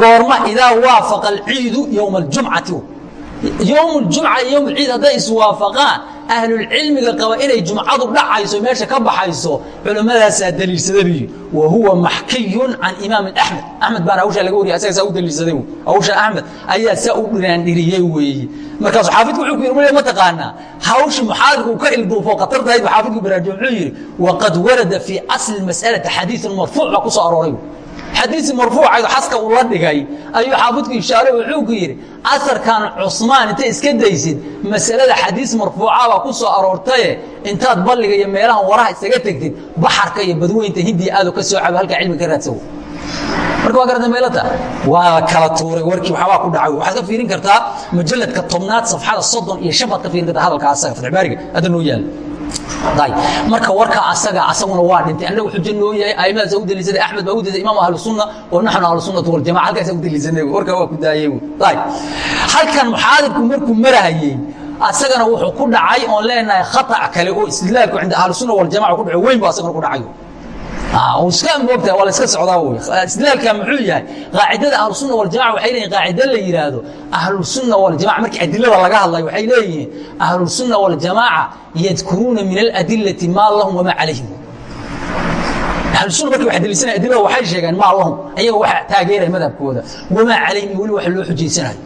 goorma idaa waafaqa alciidu yowma aljumcati. Yowm ljumca iyo yowm alciid hadday iswaafaqaan ahlulcilmiga qaba inay jumcadu dhacayso meesha ka baxayso culimmadaasaa daliilsadabiyi wa huwa maxkiyun can imaam axmed axmed baana hawshaa laga wariya asaga saa u daliilsaday hawsha axmed ayaa saa u dhiraandhiriyey weeye markaasu xaafidku wuxuu ku yidhi male ma taqaanaa hawshi muxaadirku ka ilduufo khatar tahayd ba xaafidku baraajiyo muxuu yidhi waqad warada fii asli mas'alati xadiisun marfuuc baa ku soo arooray xadiisi marfuucaydu xaska uu la dhigay ayuu xaafidku ishaaray wuxuu ku yidhi asarkan cusmaan intay iska daysid masalada xadiis marfuuca baa ku soo aroortaye. Intaad balliga iyo meelahan waraha isaga tegtid baxarka iyo badweynta hindiya aado ka soo cabo halkaa cilmiga ka raadsawo marka waa garata meelata? Waa kala tuuray warkii waxbaa ku dhacay. Waxaad ka fiirin kartaa mujalladka tobnaad safxada soddon iyo shan baad ka fiirin kartaa hadalka asaga fatxbaariga hadda noo yaalla marka warka asaga asaguna waa dhintay. Annagu xujo noo yahay aimadaasa u daliishaday axmed baa u daliishay imam ahlu sunna oo naxnu ahlu sunnati waljamaca halkaasa u daliishanay warka waa ku daayey halkan muxaadirku markuu marahayey asagana wuxuu ku dhacay oon leenahay khatac kale oo istidlaalku cinda ahlu sunna waljamaca ku dhaco weyn bu asagana ku dhacayo iska moogtahay waa la iska socdaa wey istidlaalka muxuu yahay? Qaacidada ahlusunna waljamaca waxay leeyihiin qaacida la yidhaahdo ahlusunna waljamaca markii adilada laga hadlayo waxay leeyihiin ahlusunna waljamaaca yadkuruuna min aladilati maa lahum wamaa calayhim. Ahlusunna markii wax daliisanaya adilada waxay sheegeen maa lahum ayaga waxa taageeraya madhabkooda. Wamaa calayhim weli wax loo xujaysanayo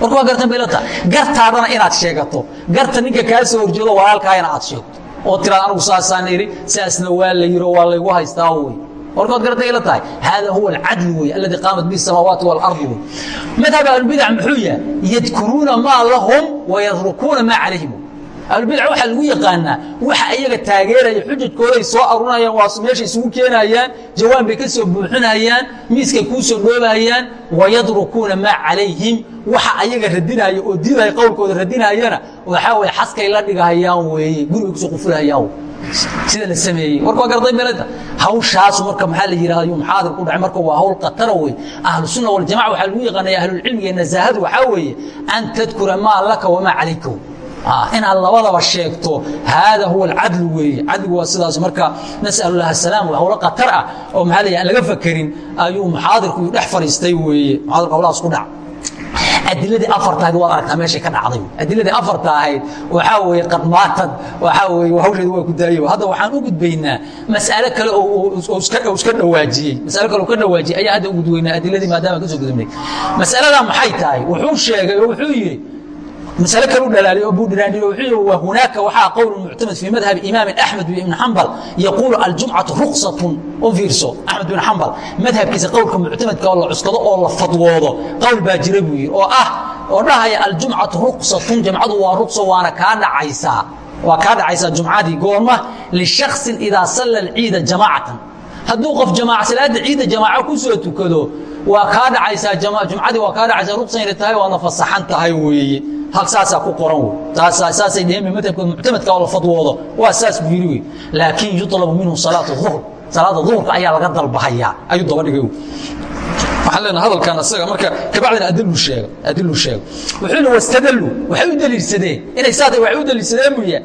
marka waa gartan baylata gartaadana inaad sheegato. Garta ninka kaa soo horjeedo walaalkaayana aad sheegto oo tiraad anigu saasaan idhi saasna waa la yiro waa laygu haystaa wey warkood garatay ila tahay hada huwa alcadl wey aladi qaamat bihi samaawaati waalardi wey madhab ahlubidac muxuu yahay yadkuruuna maa lahum wayadrukuuna maa calayhim ahlulbidac waxaa lagu yaqaanaa waxa iyaga taageeraya xujajkooday soo arurinayaan waa meesha isugu keenayaan jawaan bay ka soo buuxinayaan miiskay kuu soo dhoobayaan wayadrukuuna maa calayhim waxa ayaga radinaya oo diidaya qowlkooda radinayana waxaa weye xaskay la dhigahayaan weeye gurigay ku soo qufulahayaan sida la sameeyey. Warka waa garday meelada hawshaasu marka maxaa la yidhahda yuu muxaadir ku dhacay marka waa hawl qatara wey ahlu sunna waljamaca waxaa lagu yaqaanaya ahlulcilmiga nasaahadu waxaa weeye an tadkura maa laka wamaa calayka inaad labadaba sheegto haada huwa alcadlu weeye. Cadligu waa sidaas marka nas'al lah asalaam waa hawlo qatar ah oo maxaa la yidhahda aan laga fakerin ayuu muxaadirku dhex fadhiistay weeye. Muxaadirku hawlahaas ku dhac. Adiladii afarta ahayd waad aragtaa meeshay ka dhacday. Adiladii afarta ahayd waxaa weeye qadmaatad waxaa weeye hawsheedu waa ku daayay. Hadda waxaan u gudbaynaa mas'alo kale oo iska dhawaajiyey. Mas'alo kale oo ka dhawaajiyey ayaa hadda u gudbaynaa adiladii maadaama ka soo gudubnay. Mas'aladaa maxay tahay? Wuxuu sheegay oo wuxuu yidhi masale kalu dhalaaliy oo buudiraandhiyo wuxuu wa hunaaka waxaa qowlu muctamad fii madhabi imaamin axmed ibn xambal yaquulu aljumcatu ruksatun u fiirso axmed bin xambal madhabkiisa qowlka muctamadka oo la cuskado oo la fadwoodo. Qowl baa jira buu yidhi oo ah oo dhahaya aljumcatu ruksatun jamcadu waa rukso waana kaa dhacaysaa. Waa kaa dhacaysaa jumcadii goorma lishaksin idaa salla alciida jamaacatan. Hadduu qof jamaaca salaada ciida jamaaca ku soo tukado waa kaa dhacaysaa jumcadii waa kaa dhacaysaa ruqsan inay tahay waadna fasaxan tahay weeye. Hal saasaa ku qoran wey saasay dheheen madhabka muctamadka oo la fadwoodo. Waa saas buu yidhi wey laakiin yutlabu minhu salaatu duhr salaada duhurka ayaa laga dalbahayaa ayuu daba dhigay waxaan leenahay hadalkan asaga marka kabacdina adilu sheego adilu sheego wuxuu yidhi wastadallu. Waxay u daliilsadeen. Inay saa waxay u daliilsadeen buu yahay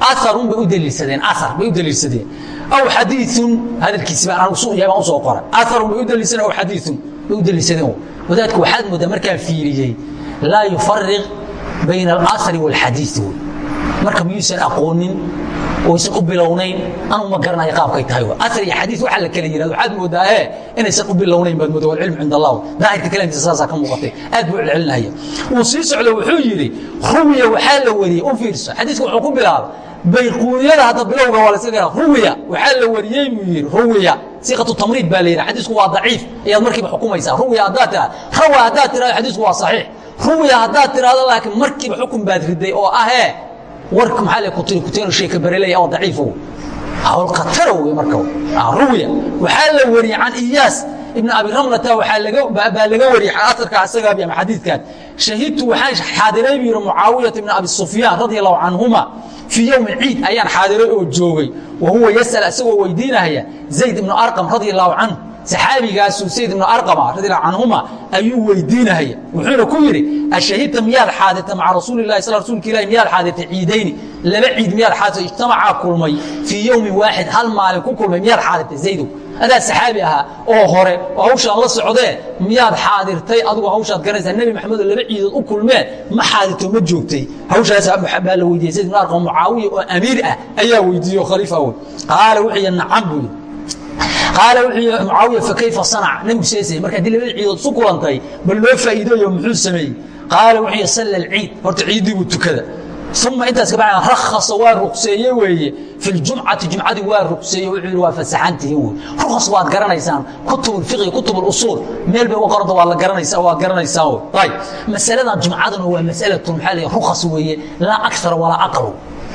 aarun bay u daliilsadeen aar bay u daliilsadeen aw xadiiun hadalkiisi baan anigu su yahay baan u soo qoray aarun bay u daliilsadeen aw xadiiun u daliilsadeen wadaadku waxaad moodaa markaan fiiriyey laa yufariq bayna alaasari waalxadiid wey marka miyuusan aqoonin oysan u bilownayn anuu ma garanayo qaabkay tahay asar iyo xadiis waxaa la kala yihahdo waxaad moodaa ee inaysan u bilownayn baad moodaa walcilmu cinda allah daahirka kalaamkiisa saasaa ka muuqatay. Aad buu celcelinaya wuu sii socdo wuxuu yidhi ruwiya waxaa la wariyey. U fiirso. Xadiiska wuxuu ku bilaabay bayquuniyada hadda bilowga waa layska gara ruwiya waxaa la wariyey buu yidhi. Ruwiya. Siiqatu tamriid baa la yidhaha. Xadiisku waa daciif. Ayaad markiiba xukumaysaa. Ruwiya haddaad tiraha rawa haddaad tirahdo xadiisku waa saxiix. Ruwiya haddaad tirahdo laakiin markiiba xukun baad riday oo ahee warka maxaa le kutiri kuteeno sheeka barelaya oo daciifow hawl khatara wey marka. Ruwiya waxaa la wariyey can iyaas ibn abi ramlata waxaa laga baa laga wariyey asarka asagaabi ama xadiidkan. Shahidtu waxaan xaadiray yidhi mucaawiyata ibn abi sufyaan radia allahu canhuma fii yowmi ciid ayaan xaadiray oo joogay. Wa huwa yasal isagoo weydiinahaya zayd ibnu arqam radia allahu canhu saxaabigaasuu sayd ibnu arqama radiallahu canhuma ayuu weydiinahaya wuxuuna ku yidhi ashahidta miyaad xaadirta maca rasuuli lahi sal rsulka ilahi miyaad xaadirtay ciidayni? Laba ciid miyaad xaadirtay ijtamacaa kulmay. Fii yowmin waaxid hal maalin ku kulmay miyaad xaadirtay zaydow adaa saxaabi ahaa oo hore oo hawshaan la socdee miyaad xaadirtay? Adigu hawshaad garanaysaa nebi maxamed oo laba ciidood u kulmeen ma xaadirto ma joogtay. Hawshaas baa la weydiiyey. Sayd ibnu arqam mucaawiya oo amiir ah ayaa weydiiye oo khaliifa wey qaala wuxuu yidhi nacam buu yidhi qaala wuxuu yidhi mucaawiya fakayfa sanac? Nebigu seesay marka haddii labada ciidood isu kulantay bal loo faa'iideeyo muxuu sameeyey? Qaala wuxuu salla alciid. Horta ciiddii buu tukada. Uma intaas kabacda rakhasa waa rugseeye weeye. Fi ljumcati jumcadii waa rugseeye wuxuu yidhi waa fasaxantihiin wey rukhas waad garanaysaan. Kutub lfiqhi kutub lusuul meel bay u qoranta waad la garanaysaa waad garanaysaan. Wey ayib masaladan jumcaduna waa masalatu maxaa la rukhas weeye. Laa akthara walaa aqlu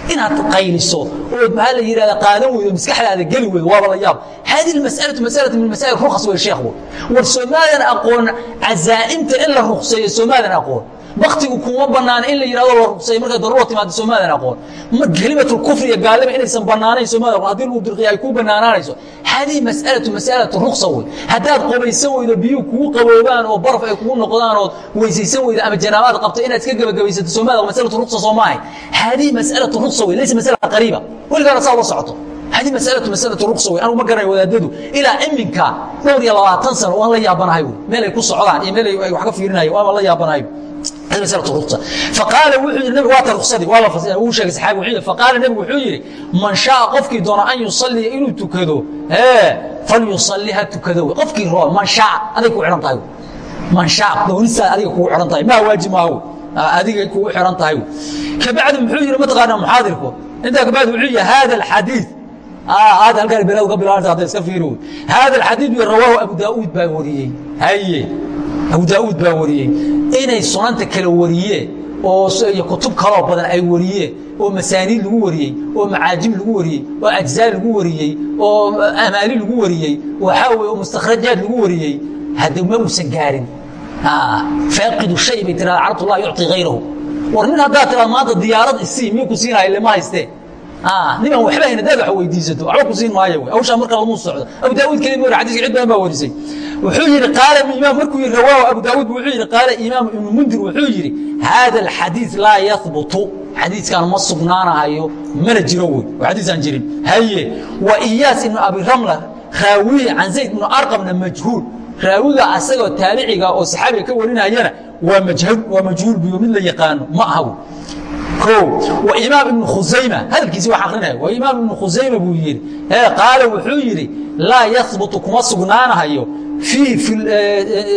inaad qayliso ood maxaa la yidhahda qaadan weydo maskaxdaada geli weydo waaba la yaab. Hadihi almas'alatu masalatu min masaa'il rukhas wey sheekh wey war soomaadan aqoon cazaa'imta in la rukseeyo soomaadan aqoon baktigu kuma banaana in la yidhahdo markay daruura timaado soomaadan aqoon. Kelimatulkufri iyo gaalima inaysan banaanayn soomaadan aqoon. Haddii lagu dirqiya ay kuu banaanaanayso hadihi mas'alatu masalatu ruksa wey haddaad qobaysan weydo biyuhu kugu qaboobaan oo baraf ay kugu noqdaan ood weysaysan weydo ama janaabaad qabto inaad iska gebagabaysato soomaadan masalatu ruksa soo maahay. Hadihi mas'alatu ruksa wey laysa masala qariiba. Weligaana saa ula socoto. Hadihi masalatu masalatu ruksa wey anugu ma garanayo wadaadadu. Ilaa iminka dhowr iyo labaatan sano waan la yaabanahay wey meel ay ku socdaan iyo meel ay wax faqaala wuxuu yidhi man shaa qofkii doona an yusalliya inuu tukado ee falyusalli ha tukado. Wey qofkii roo man aday kugu xidhan tahay man shaa doonistaada adiga kugu xidhan tahay maa waajib maaha wey adigay kugu xidhan tahay kabacdi muxuu yidhi mataqaanaa muxaadirku intaa kabacdi wuxuu yidhi hada alxadiid. Aad halkaan bilaad ka bilaabanaysa hadda iska fiiri hada alxadiid rawaahu abu daa'uud baa wariyey. Haye abu daa'uud baa wariyey. Inay sunanta kala wariyeen oo iyo kutub kaloo badan ay wariyeen oo masaaniid lagu wariyey oo macaajib lagu wariyey oo ajzaa lagu wariyey oo amaali lagu wariyey waxaa weye oo mustakhrajaad lagu wariyey. Hadda ma uusan gaarin faaqidu shay bay tirahda carabtu llah yucطi hayrahu war nin haddaad tirahda maanta diyaarad isii miyuu ku siinaya lama haystee niman waxba hayn hadaad wax weydiisato waxba ku siin maayo hawshaa marka lamuu socdo. Abu daawud kelima war xadiiska cid badan baa warisay. Wuxuu yidhi qaala imaam markuu yidhi rawaahu abu daawud wuxuu yidhi qaala imaam ibnu mundir wuxuu yidhi haada alxadiid laa yahbutu xadiiskan ma sugnaanahayo mana jiro wey oo xadiisaan jirin. Haye wa iyaas ibnu abi ramla raawihi can zayd ibnu arqamna majhuul. Raawiga asagoo taabiciga oo saxaabiga ka warinayana waa majhuul biyo mid la yaqaano ma aha o imaam ibnu khusayma hadalkiisi waa akrinaya waa imaam ibnu khusayma buu yidhi qaala wuxuu yidhi laa yahbutu kuma sugnaanahayo fii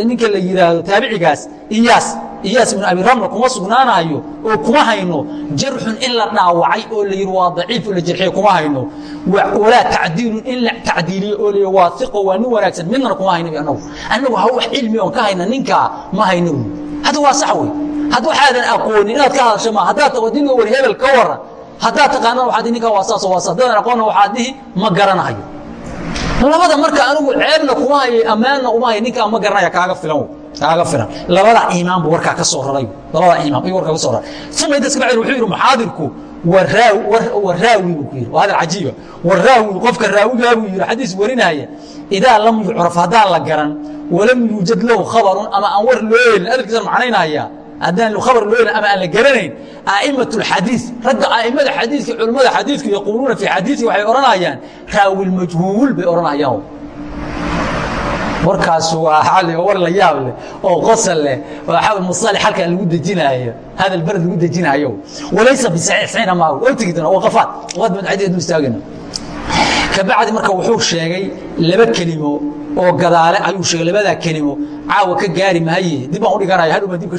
ninka la yidhaahdo taabicigaas iyaas. Iyaas ibnu abi ramla kuma sugnaanahayo oo kuma hayno. Jarxun in la dhaawacay oo la yidhi waa daciif oo la jarxiye kuma hayno. Walaa tacdiilun in la tacdiiliyo oo la yidhi waa iqo waa nin wanaagsan midnana kuma hayno annagu annagu ha wax cilmi oon ka hayna ninkaa ma hayno hadda waa sax wey hadd waxaadan aqoonin inaad ka hadasho ma haddaad taqoodin war hebel ka waran haddaad taqaanana waxaad ninkaa waa saas waa saas haddaadan aqoonna waxaad dhihi ma garanahayo labada marka anigu ceebna kuma hayay ammaanna uma haya ninkaa ma garanaya kaaga filan kaaga filan. Labada imaam buu warkaa ka soo raray labada imaam ayuu warkaa ka soo raray. Uma intaas kabacdi wuxuu yidhi muxaadirku waraawi buu ku yidhi waa hadal cajiiba waraawi qofka raawigaa buu yidhi xadiis warinaya idaa lam yucraf haddaan la garan walam yuujad lahu khabarun ama aan war loo helin adalkiisaan macnaynaya haddaan khabar loo helin ama aan la garanayn a'imat اlxadiiث ragga a'immada xadiiska culimmada xadiidku yaquuluuna fii xadiiثi waxay odhanayaan raawi majhuul bay odhanayaan warkaas waa xali war la yaab leh oo qosol leh oo musalax halkan lagu dejinaayo hadal beled lagu dejinaayo walaysa bisaxiix saxiina maahu oo tegi doona waqafaad waqad madcadi adu istaagana kabacdi marka wuxuu sheegay laba kelimo oo gadaale ayuu sheegay labadaa kelimo caawa ka gaari maaye dib baan u dhiganaya hadhow baan dib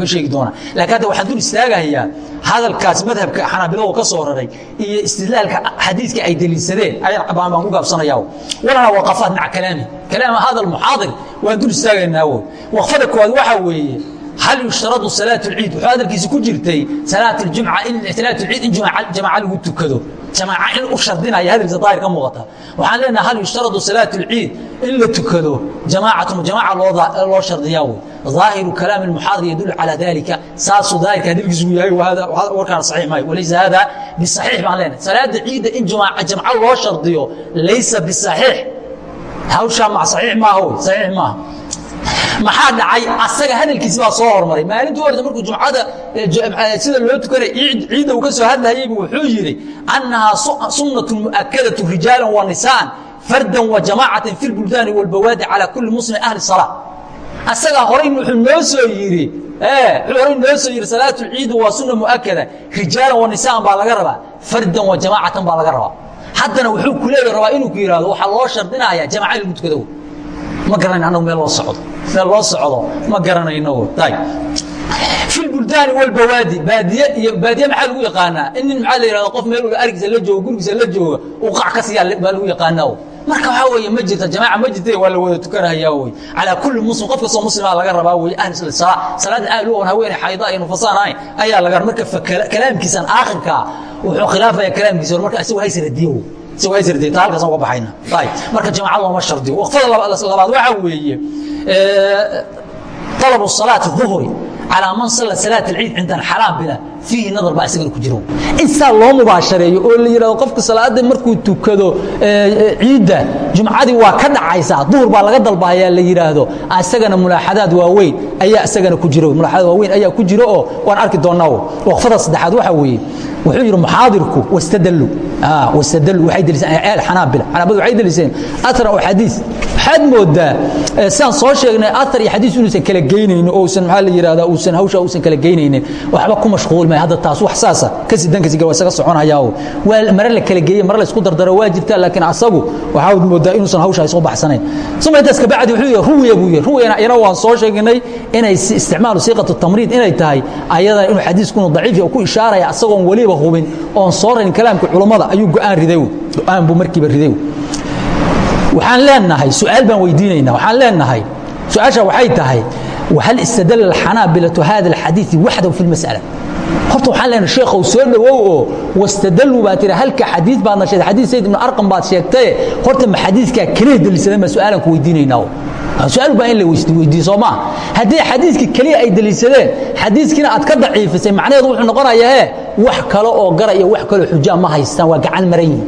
ka sheegi doona laakiin hadda waxaan dul istaagahayaa hadalkaas madhabka xanaabiladu ka soo raray iyo istidlaalka xadiiska ay deliishadeen ayaan baan ku gaabsanaya walana waqafaat maca kalaami kalaam hada almuxaadir waan dul istaagaynaa waqfada koowaad waxaa weeye hal yushtaradu salaat اlciid wuxuu hadalkiisi ku jirtay salaat اljumca in salaat اlciid in jamaaca lagu tukado jamaaca in u shardinaya hadalkiisa daahir ka muuqata waxaan leenahay hal yushtaradu salaat اlciid in la tukado jamaacatun jamaaca loo shardiyaa wey ظaahiru kalaam اmuxaadir yadul calى dalika saasuu daahirka hadalkiisu yahay warkaana saxiix maayo walaysa hada bisaxiix baan leenahay salaada ciidda in jamca loo shardiyo laysa bisaxiix hawshaa ma saxiix maaha wey saxiix maaha maxaa dhacay? Asaga hadalkiisi baa soo hormaray. Maalintii horta markuu jumcada sida loo tukanay ciidda uu ka soo hadlayaybu wuxuu yidhi annahaa sunnatu mu'akadatu rijaalan wa nisaan fardan wa jamaacatan fi lbuldaani walbawaadi calaa kulli muslim ahli salaa asagaa horay wuxuu noo soo yidhi horay noo soo yidhi salaatu lciidi waa sunna mu'akada rijaalan wa nisaan baa laga rabaa fardan wa jamaacatan baa laga rabaa. Haddana wuxuu ku leeya rabaa inuu ku yidhahdo waxaa loo shardinayaa jamaca lagu tukado ma garanayno annagu meel loo socdo? Meel loo socdo ma garanayno fi lbuldaani walbawaadi baadiye iyo baadiye maxaa lagu yaqaanaa? In nin maxaa la yihahdo qof meel arigiisa la joogo gurigiisa la jooga uu qac ka siiyaa baa lagu yaqaanaa marka waxaa weeye ma jirta jamaaca ma jirta waa la wada tukanayaa wey calaa kulli muslim qof kastoo muslima laga rabaa wey ahli salaa salaada ahlu oon haweeney xayda iyo nufasaan ahayn ayaa laga marka kalaamkiisan aakhirkaa wuxuu khilaafaya kalaamkiisa marka isagu hays radiyo isagoo hays radiyo taa halkaas uga baxayna ayib marka jamacada looma shardiyo waqfada labaad waxaa weeye طلب الصلاة الظهر على من صلى صلاة العيد عندنا حرام بلا فيه نظر baa isagana ku jiro in saa loo mubaashareeyo oo la yidhahdo qofka salaada markuu tukado ciidda jumcadii waa ka dhacaysaa duhur baa laga dalbahayaa la yidhaahdo isagana mulaaxadaad waaweyn ayaa isagana ku jiro mulaaxadaad waaweyn ayaa ku jiro oo waan arki doonaa waqfada saddexaad waxaa weeye wuxuu yidhi muxaadirku wastadallu waxaad moodaa sidaan soo sheegnay athar iyo xadiis inuusan kala geynaynin oo uusan maxaa la yidhahdaa uusan hawsha uusan kala geynaynin waxba ku mashquul maayo hadda taas wax saasa. Kasi dan kasi waa isaga soconayaa waa mare la kala geeye mare la isku dardaro waa jirtaa laakiin asagu waxaa moodaa inuusan hawsha soo baxsanayn. Suma intaas kabacdi wuxuu yihi ruwiya buu yihi ruwiyana iyana waan soo sheegnay inay isticmaalu siiqatu tamriid inay tahay ayadana inuu xadiiskunu daciif ku ishaaraya asagoon weliba hubin oon soo rarin kalaamka culummada ayuu go'aan riday go'aan buu markiiba riday waxaan leenahay su'aal baan weydiinaynaa waxaan leenahay su'aasha waxay tahay wahal istadala alxanaabilatu hada alxadiidi waxdahu fi lmas'ala horta waxaan leenahay sheekhow soo dhowow oo wastadalluu baa tiri halka xadiid baadna sheegtay xadiid sayd ibnu arqam baad sheegtaye horta ma xadiidkaa keliya delisadeen baa su'aalan ku weydiinaynaa su'aal baa in la weydiiyo soo maa haddii xadiidka keliya ay deliishadeen xadiidkiina aad ka daciifisay macnaheedu wuxuu noqonayaa he wax kale oo gara iyo wax kaloo xujaa ma haystaan waa gacan maran yihiin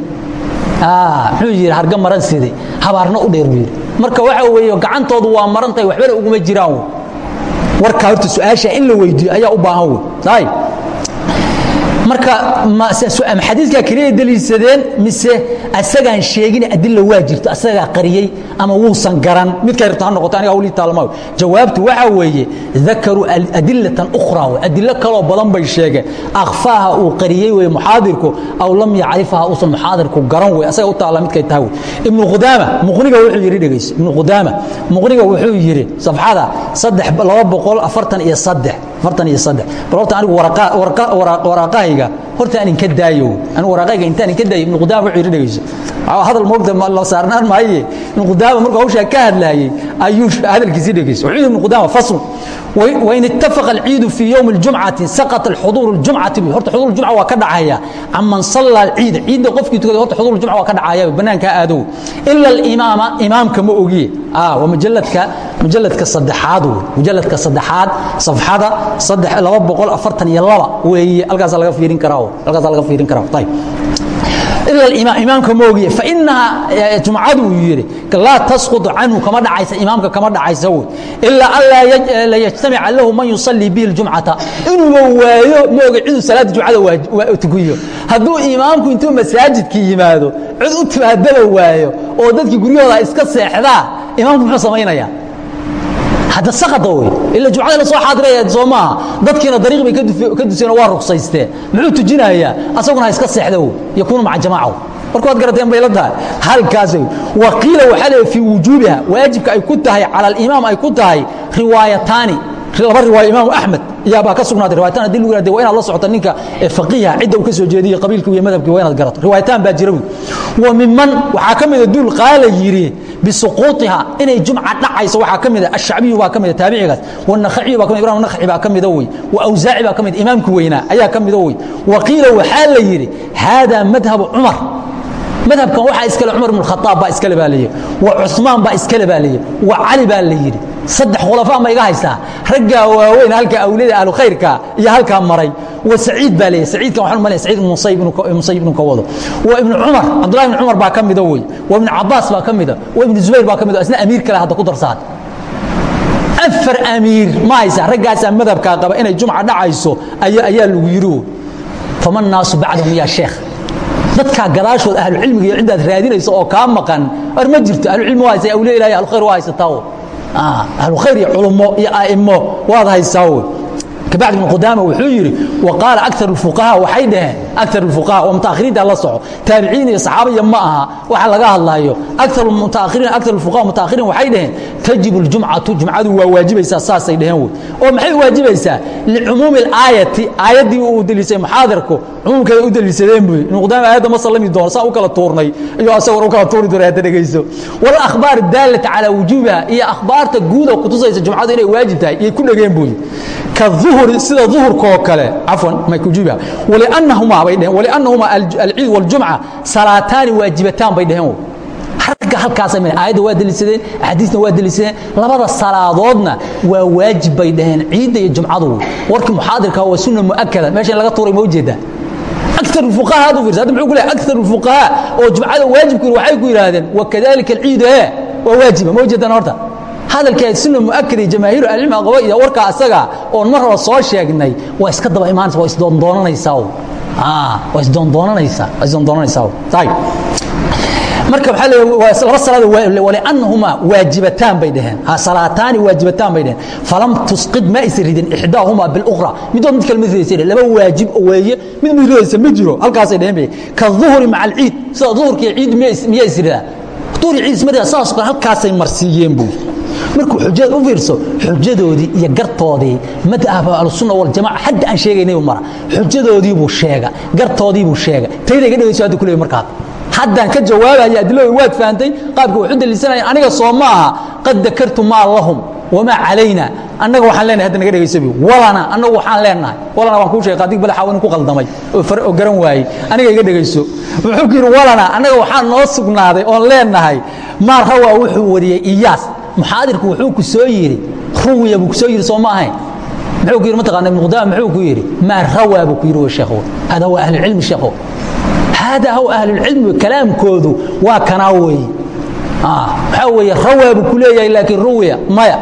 muxuu yidhi harga maran side habaarna u dheer buu yidhi. Marka waxa weeye gacantoodu waa marantahay waxbana uguma jiraan. Warkaa horta su'aasha in la weydiiyo ayaa u baahan wey marka xadiikaa keliya deliishadeen mise asagaan sheegin adila waa jirto asagaa qariyey ama wuusan garan midkay rabto ha noqoto aniga hawlii taalma jawaabtu waxaa weeye dakaruu adilatan ukhra wey adilo kaloo badan bay sheegeen. Akhfaaha uu qariyey wey muxaadirku aw lam yacrifaha uusan muxaadirku garan wey asaga u taalla midkay tahay wey ibnu qudaama muqniga wuxuu yidhi dhegayso ibnu qudaama muqniga wuxuu yidhi safxada saddex laba boqol afartan iyo saddex afartan iyo saddex. Bal horta anigu waraaqahayga horta aan inka daayo. Anigu waraaqahayga intaan inka daayo ibnu qudaama wuxuu yidhi dhegayso. Hadal moogta la saarnaan maaye. Ibnu qudaama markuu hawshaa ka hadlaayey ayuu hadalkiisi dhegayso. Wuxuu yidhi ibnu qudaama fasl wain ittafaqa alciidu fii yowmi اljumcati saqata xuduur اljumcati bu horta xuduur jumca waa ka dhacaya. Caman salla alciida ciidda qofkii tukaday horta xuduur jumca waa ka dhacaya banaankaa aadow. Ila alimaama imaamka ma ogiye. Waa majaladka majaladka saddexaad wey majaladka saddexaad safxada weeye halkaasa laga fiirin karaa imaamka ma ogiye fainaha jumcadu uu yidhi laa tasquط canhu kama dhacaysa imaamka kama dhacaysa wey ilaa an la yajtamica lahu man yusalii bihi اljumcata inuuba waayo ma oga ciduu salaada jumcada tukiyo hadduu imaamku intuu masaajidka yimaado cid u timaadaba waayo oo dadkii guryahooda iska seexdaa imaamku muxuu samaynaya hadda sakada wey ila jumcada la soo xaadiraya soo maaha. Dadkiina dariiq bay ka duseenoo waa rugsaysteen muxuu tujinayaa asaguna ha iska seexda wey yakuunu maca jamaaca marka waad garateen bay la tahay. Halkaas wa qiila waxaa leeyahay fii wujuubiha waajibka ay ku tahay cala alimaam ay ku tahay riwaayataani laba riwaayo imaamu axmed iyaabaa ka sugnaatay riwaayataan haddii lagu yihahde waa inaad la socota ninka faqiiha cidda uu ka soo jeediye qabiilka iyo madhabkii waa inaad garato. Riwaayataan baa jira wy wa miman waxaa ka mida duul qaala yidhi bisuquuطiha inay jumca dhacayso. Waxaa ka mida ashacbiyu baa ka mida taabicigaas wanakhaciyu baa ka mida ibrahim nakhaci baa ka mida wey wa awsaaci baa ka mida imaamki weynaa. Ayaa ka mida wey wa qiila waxaa la yidhi haada madhabu cumar madhabkan waxaa iskale cumar ibn khaaab baa iskale baa layidhi wa cuثmaan baa iskale baa layidhi wa cali baa la yidhi. Saddex khulafaa ma iga haysaa? Raggaa waaweyn halka awliyada ahlu khayrka iyo halkaa maray. Wa saciid baa leeyahy saciidkan waxaan malaya saciid musayib inuu ka wado wa ibnu cumar cabdullahi ibn cumar baa ka mida wey. Wa ibnu cabaas baa ka mida. Wa ibnu zubayr baa ka mida. Isna amiir kale hadda ku darsaad. Afar amiir ma haysaa? Raggaasaa madhabkaa qaba inay jumca dhacayso ayaa lagu yidhi faman naasu bacdahum yaa sheekh dadkaa gadaashood ahlucilmiga iyo ciddaad raadinayso oo kaa maqan war ma jirto ahlucilmi waa haysa awliya ilahi ahlkhayr waa haysataa ahlkhayr iyo culummo iyo a'imo waad haysaa wey kabacdi ibn qudaama wuxuu yidhi wa qaala akar اfuqahaa waxay dhaheen akar اfuqaha oo mutaakhiriinta la soco taabiciin iyo saxaabaya ma aha waxa laga hadlayo akar mutaahiriin akar fuqaha mutaakhiriin waxay dhaheen tajib اljumcatu jumcadu waa waajibaysaa saasay dhaheen wey oo maxay waajibaysaa licumuumi اlaayati aayaddii uu deliisay muxaadarku cumuumkeeda u deliisadeen buu ibn qudaama aayadda ma sallami doono saa u kala tuurnay iyo asaguna u kala tuuri doona hadda dhegayso walakhbaar daalata calaa wujuubiha iyo akhbaarta guuda kutusaysa jumcadu inay waajib tahay iyay ku dhegeen buu yidhi sida ظuhurkaoo kale cafwan maykujiba wlأnahuma bay dheheen wlأnahuma alciid wاljumca salaataani waajibataan bay dheheen ragga halkaasa aayadda waa delisadeen axaadiisna waa delisadeen labada salaadoodna waa waajib bay dhaheen ciidda iyo jumcadu warkii muxaadirka waa sunna muakada meesha in laga tuuray ma ujeedaa أكثر الفقهاء هذا فيرس هذا بيقول أكثر الفقهاء وجمعة واجب كل وحي كل هذا وكذلك العيد هي وواجب موجود أنا هرتا hadalkeed suna muakadi jamaahiiru ahlicilmi qaba iyo warkaa asaga oon mar hore soo sheegnay waa iska daba imaanaysa waa isdoondoonanaysaa waa isdoondoonanaysaa waa isdoondoonanaysaa ayib marka waxaa leeyahay laba salaad waliannahuma waajibataan bay dhaheen. Ha salaataani waajibataan bay dhaheen. Falam tusqid ma is ridin ixdaahuma bilukhra. Midood mid kale mid ridaysa laba waajib weeye mid mid ridaysa ma jiro. Halkaasay dhaheen bay. Ka duhuri maca alciid sida duhurka iyo ciid miyaa is ridaa duhur iyo ciid isma ridaa saas halkaasay marsiiyeen buu markuu xujada u fiirso xujadoodii iyo gartoodii madhaba ahlusunna waljamaca hadda aan sheegaynay mara. Xujadoodiibuu sheega gartoodiibuu sheega. Tayda iga dhegayso hadda kuleey markaad. Haddaan ka jawaabaya adilada waad fahantay qaabka waxu daliisanaya aniga soo ma aha qad dakartu maa lahum wamaa calayna. Annaga waxaan leenahay hadda naga dhegaysabi walana annagu waxaan leenahay. Walana waan kuu sheegay qadig balaxa inu ku qaldamay oo garan waayey. Aniga iga dhegayso wuxuu ku yidhi walana annaga waxaa noo sugnaaday oon leenahay maa rawaa wuxuu wariyey iyaas muxaadirku wuxuu ku soo yidhi ruwiya buu ku soo yidhi soo ma ahayn. Muxuu ku yidhi mataqaana ibnu qudaama muxuu ku yidhi maa rawaa buu ku yidhi wa sheekhu hada waa ahlulcilmi sheekhu. Hada huwa ahlulcilmi kalaamkoodu waa kanaa weeye. Waxaa weeye rawaa buu ku leeyahay laakiin ruwiya maya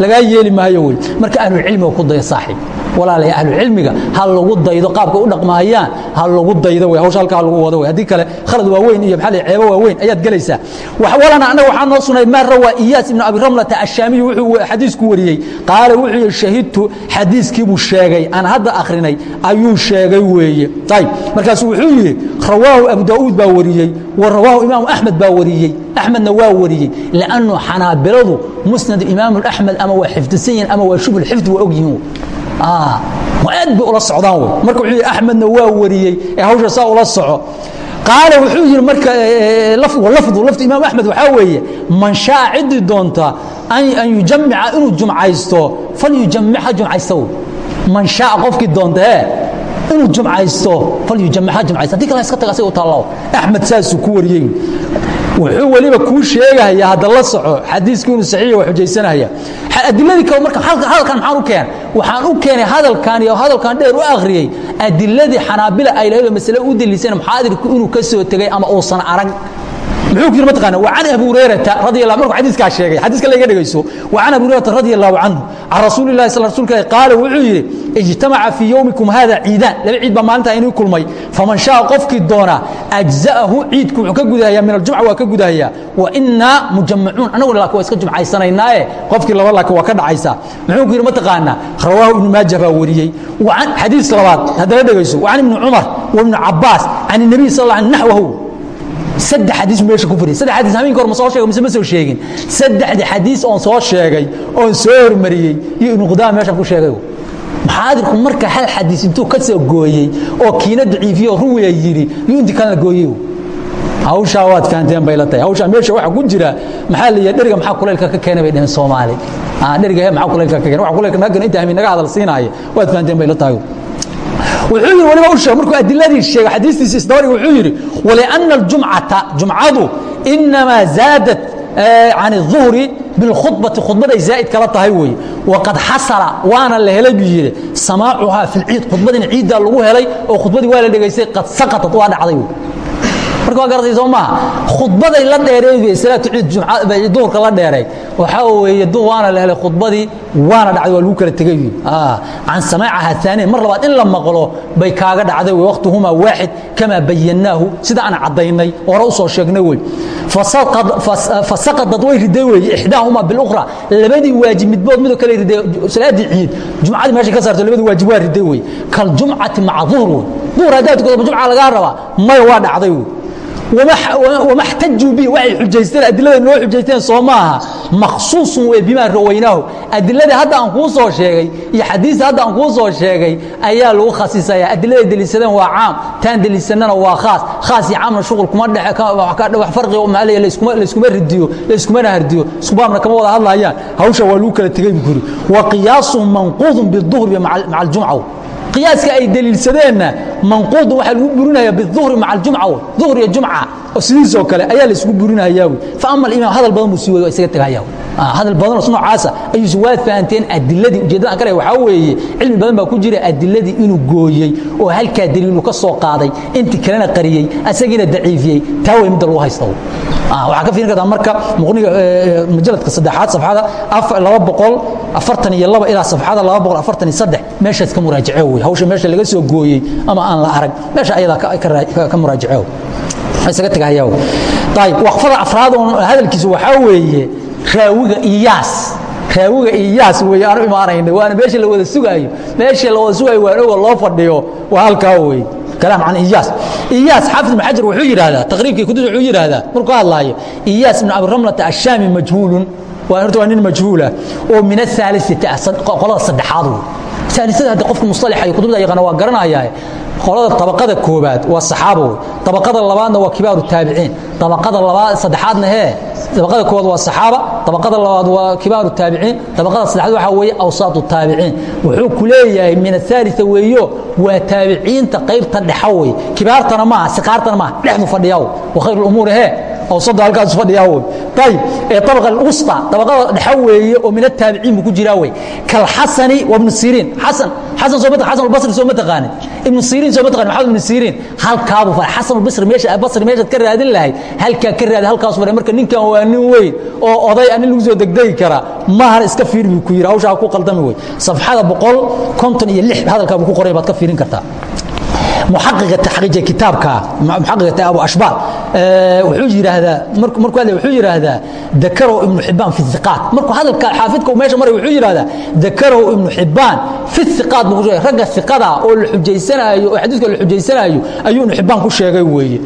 lagaa yeeli maayo wey. Marka ahlulcilmiga ku daya saaxiib walaalaya ahlucilmiga ha lagu daydo qaabka u dhaqmaayaan ha lagu daydo wey hawsha halkaa ha lagu wado wey haddii kale khalad waaweyn iyo maxaa ceebo waaweyn ayaad gelaysaa. Walana annaga waxaa noo sugnay maa rawaa iyaas ibnu abi ramlata ashaamiyu wuxuu xadiisku wariyey. Qaala wuxuu yidhi shahidtu xadiiskii buu sheegay aan hadda akhrinay ayuu sheegay weeye. Ayb markaasuu wuxuu yidhi rawaahu abu daa'uud baa wariyey wa rawaahu imaamu axmed baa wariyey. Axmedna waa wariyey. Lannu xanaabiladu musnad imaamu axmed ama waa xifdisan yihiin ama waa shubul xifdi waa og yihiin aad bay ula socdaan wey marka wuxuu yidhi axmedna waa wariyey. Ee hawsha saa ula soco. Qaala wuxuu yidhi marka lafdu lafdu imaam axmed waxaa weeye man shaa ciddii doonta an yujamica inuu jumcaysto falyujamic ha jumcaysta man shaa qofkii doonta ee inuu jumcaysto falyujamic ha jumcaysta. Haddii kale iska taga asiga u taallaw axmed saasuu ku wariyey. Wuxuu weliba kuu sheegahaya hadda la soco xadiisku inuu saxiix waa xujaysanaya. Adiladii kale marka hadalkan maxaan u keenay. Waxaan u keenay hadalkan iyo hadalkan dheer u akhriyey. Adiladii xanaabila ay lahayd oo masale u deliisana muxaadirku inuu ka soo tegey ama uusan arag muxuu ku yidhi mataqaana wa can abi hurayrata radi allah markuu xadiiskaa sheegay xadiiska laga dhegayso wa can abi hurayrata radi allahu canhu can rasuuli llahi sal rsulka qaala wuxuu yidhi ijtamaca fii yowmikum hada ciidaan laba ciid baa maalintaa inii kulmay. Faman shaa qofkii doona ajza'ahu ciidku wuxuu ka gudahayaa min aljumca waa ka gudahayaa wa innaa mujamacuun annaguna laakin waa iska jumcaysanaynaye qofkii laba laakin waa ka dhacaysaa muxuu ku yidhi mataqaanaa rawaahu ibnu maaja baa wariyey. Xadiiska labaad haddana dhegayso wa can ibni cumar wa ibni cabaas can الnabiy sal lla naxwahu saddex xadiis meesha ku fadhiya. Saddex xadiis habeenka hor ma soo sheegay mise ma soo sheegin? Saddexda xadiis oon soo sheegay oon soo hormariyey iyo ibnu qudaama meeshan ku sheegay. Muxaadirku marka hal xadiis intuu ka soo gooyey oo kiina daciifiyo ruwiya yidhi iyo intii kalena gooyey hawshaa waad fahanteen bay la tahay. Hawshaa meesha waxa ku jira maxaa la yidhi dheriga maxaa kulaylka ka keenay bay dheheen soomaali. Dheriga he maxaa kulaylka ka keenay? Waxa kulaylka naga inta hamin naga hadal siinaayo waad fahanteen bay la tahay wuxuu yidhi waliba u sheeg markuu adiladii sheegay xadiistiisi isdabariga wuxuu yidhi walianna aljumcata jumcadu inamaa zaadat can الظuhri biاlkhudbati khudbaday zaa'id kala tahay weeye waqad xasala waana la helay buu yidhi samaacuhaa fi اlciid khudbadina ciiddaa lagu helay oo khudbadii waa la dhegaystay qad saqatat waa dhacday wey marka waa garatay soo maaha khudbaday la dheereey salaatu ciid duhurka la dheeray. Waxaa weeye waana la helay khudbadii waana dhacday waa lagu kala tegay. Can samaacaha aaniya mar labaad in la maqlo bay kaaga dhacday wey waqtuhumaa waaxid kamaa bayannaahu sida aan caddaynay hore u soo sheegnay wey. Fasaqadad way riday weeye ixdaahumaa bilukhra labadii waajib midbood midoo kale riday salaaddii ciid. Jumcadii meeshay ka saarto labadii waajib waa riday wey. Kaljumcati maca duhur wey. Duhur haddaad tukato jumca lagaa rabaa maya waa dhacday wey wama xtajuu bihi waay ujaysteen adiladay noo xujaysteen soo maaha makhsuusun wey bimaa rawaynaahu adiladii hadda aan kuu soo sheegay iyo xadiis hadda aan kuu soo sheegay ayaa lagu khasiisaya adiladay deliishadeen waa caam taan deliishannana waa khaas khaas iyo caamna shuqul kuma dhexe wax farqiga maaa layskuma ridiyo layskumana hardiyo iskubaamna kama wada hadlayaan hawsha waa lagu kala tegay buu ku yuri wa qiyaasuhum manquudun biduhri maca aljumca qiyaaska ay deliilsadeenna manquudun waxaa lagu burinaya biuhri maca aljumca uhr iyo jumca sidiisoo kale ayaa laysgu burinaya wy faama alimaam hadal badan buu sii waa isaga tegaya hadal badanoo noocaasa ayuusu waad fahanteen adiladii ujeeddada aan ka waxaa weeye cilmi badan baa ku jira adiladii inuu gooyey oo halkaa daliilu ka soo qaaday intii kalena qariyey asagiina daciifiyey. Taa wey midda lagu haysta waxaa ka fiirin kartaa marka muqniga majaladka saddexaad safxada laba boqol afartan iyo laba ilaa safxada laba boqol afartan iyo saddex meeshaas ka muraajace wey. Hawsha meesha laga soo gooyey ama aan la arag meesha ayadaa ka muraajace isaga tegahaya ayb waqfada afraad oo hadalkiisu waxaa weeye raawiga iyaas raawiga iyaas wey aanu imaanayna waana meesha la wada sugaayo. Meesha la wada sugaayo waan oga loo fadhiyo waa halkaa wey kalaam can iyaas iyaas xaafid ibn xajar wuxuu yidhahdaa taqriibkii kudus wuxuu yidhahdaa markuu hadlaayo iyaas ibn abi ramlata ashaami majhuulun. Waa horta waa nin majhuulah oo min ahaalisati ah qolada saddexaad wey aalisada hadda qofka musalaxa iyo kutubda yaqaana waa garanayaa qolada abaqada koobaad waa saxaaba wey abaqada labaadna waa kibaaru taabiciin abaqada labaad saddexaadna hee. Abaqada koowaad waa saxaaba. Abaqada labaad waa kibaaru taabiciin abaqada saddexaad waxaa weeye awsaatu taabiciin wuxuu ku leeyahay min aaalia weeyo waa taabiciinta qaybta dhexa wey kibaartana maaha sikaartana maaha. Dhexdu fadhiyaw. Wa khayr umuuri hee oo sodo halkaas fadhiya w ayb ee abqa اwusta abaqada dhexa weeye oo min ataabiciin buu ku jiraa wey kalxasani wa ibnu siriin. Xasan xasan soo xasan albasri soo ma taqaanin ibnu siriin soo ma taqanin maxamed ibnu siriin. Halkaabuu faray xasan albasri meesha basri meeshaad ka raadin lahayd halkaa ka raadi halkaas faray marka ninkan waa nin weyn oo oday aan in lagu soo degdegi karaa mahan iska fiir buu ku yidhi. Hawshaa ku qaldami wey safxada boqol konton iyo lix hadalkaa buu ku qoray baad ka fiirin kartaa muxaqiga taxriija kitaabka muxaqiga abu ashbaal wuxuu yiraahdaa markuu hadlay wuxuu yiraahdaa dakaro ibnu xibaan fi thiqaat. Markuu hadalka xaafidka meesha maray wuxuu yiraahdaa dakaro ibnu xibaan fi thiqaat buu sheegay. Ragga thiqada oo la xujaysanaayo oo xadiiska la xujaysanaayo ayuu ibnu xibaan ku sheegay weeye.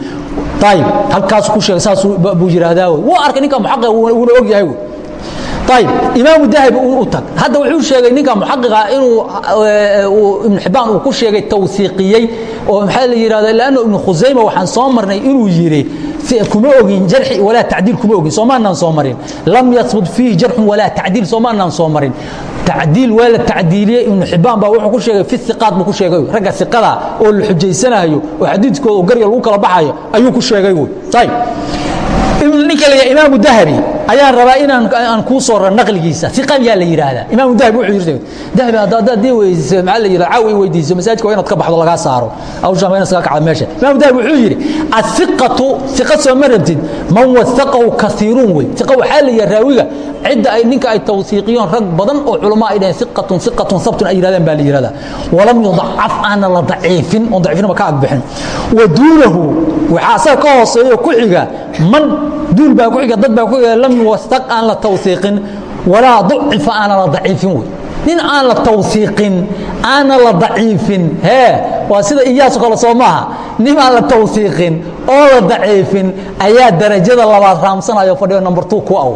Tayib halkaas ku sheegay saas buu yiraahdaa waa arkay ninka muxaqiga wuuna og yahay weeye imaamu dahabi u tag hadda wuxuu sheegay ninka muxaqiqa inuu ibnu xibaan uu ku sheegay tawsiiqiyey oo maxaa la yidhahda lanno ibnu khusayma waxaan soo marnay inuu yidhi kuma ogin jarxi walaa tacdiil kuma ogin soomaanaan soo marin lam yasbut fiihi jarxun walaa tacdiil soomaanaan soo marin tacdiil waa la tacdiiliyey ibnu xibaan baa wuxuu ku sheegay fi iqaat buu ku sheegay ragga iqada oo la xujaysanayo oo xadiidkooda oo garya lagu kala baxayo ayuu ku sheegay wey ayb ninka la imaamu dahabi ayaan rabaa inaan aan kuu soo raro naqligiisa. Iqan yaa la yidhaahdaa imaamu dahabi wuxuu yidhi dahabi haddaad dii weydiiso maxaa la yidhahda caaw i weydiiso masaajidka waa inaad ka baxdo lagaa saaro. Awshan waa inaad iskaga kacdo meesha. Imaamu dahabi wuxuu yidhi athiqatu iqa soo ma rabtid. Man wasaqahu kasiiruun wey. Iqa waxaa la yidhaha raawiga cidda ay ninka ay tawsiiqiyoon rag badan oo culama ay dhaheen iqatun iqatun sabtun ay yidhahdeen baa la yidhahdaa walam yudacaf aana la daciifin oon daciifinaba ka agbixin wa duunahu waxaa asaga ka hooseeyo ku xiga man duul baa ku xiga dad baa ku xiga lam yuwasaq aan la tawsiiqin walaa ducifa aana la daciifin wey. Nin aan la tawsiiqin aana la daciifin hee waa sida iyaaso kale soo maaha. Nin aan la tawsiiqin oo la daciifin ayaa darajada labaad raamsanayo fadhiyo number two ku aw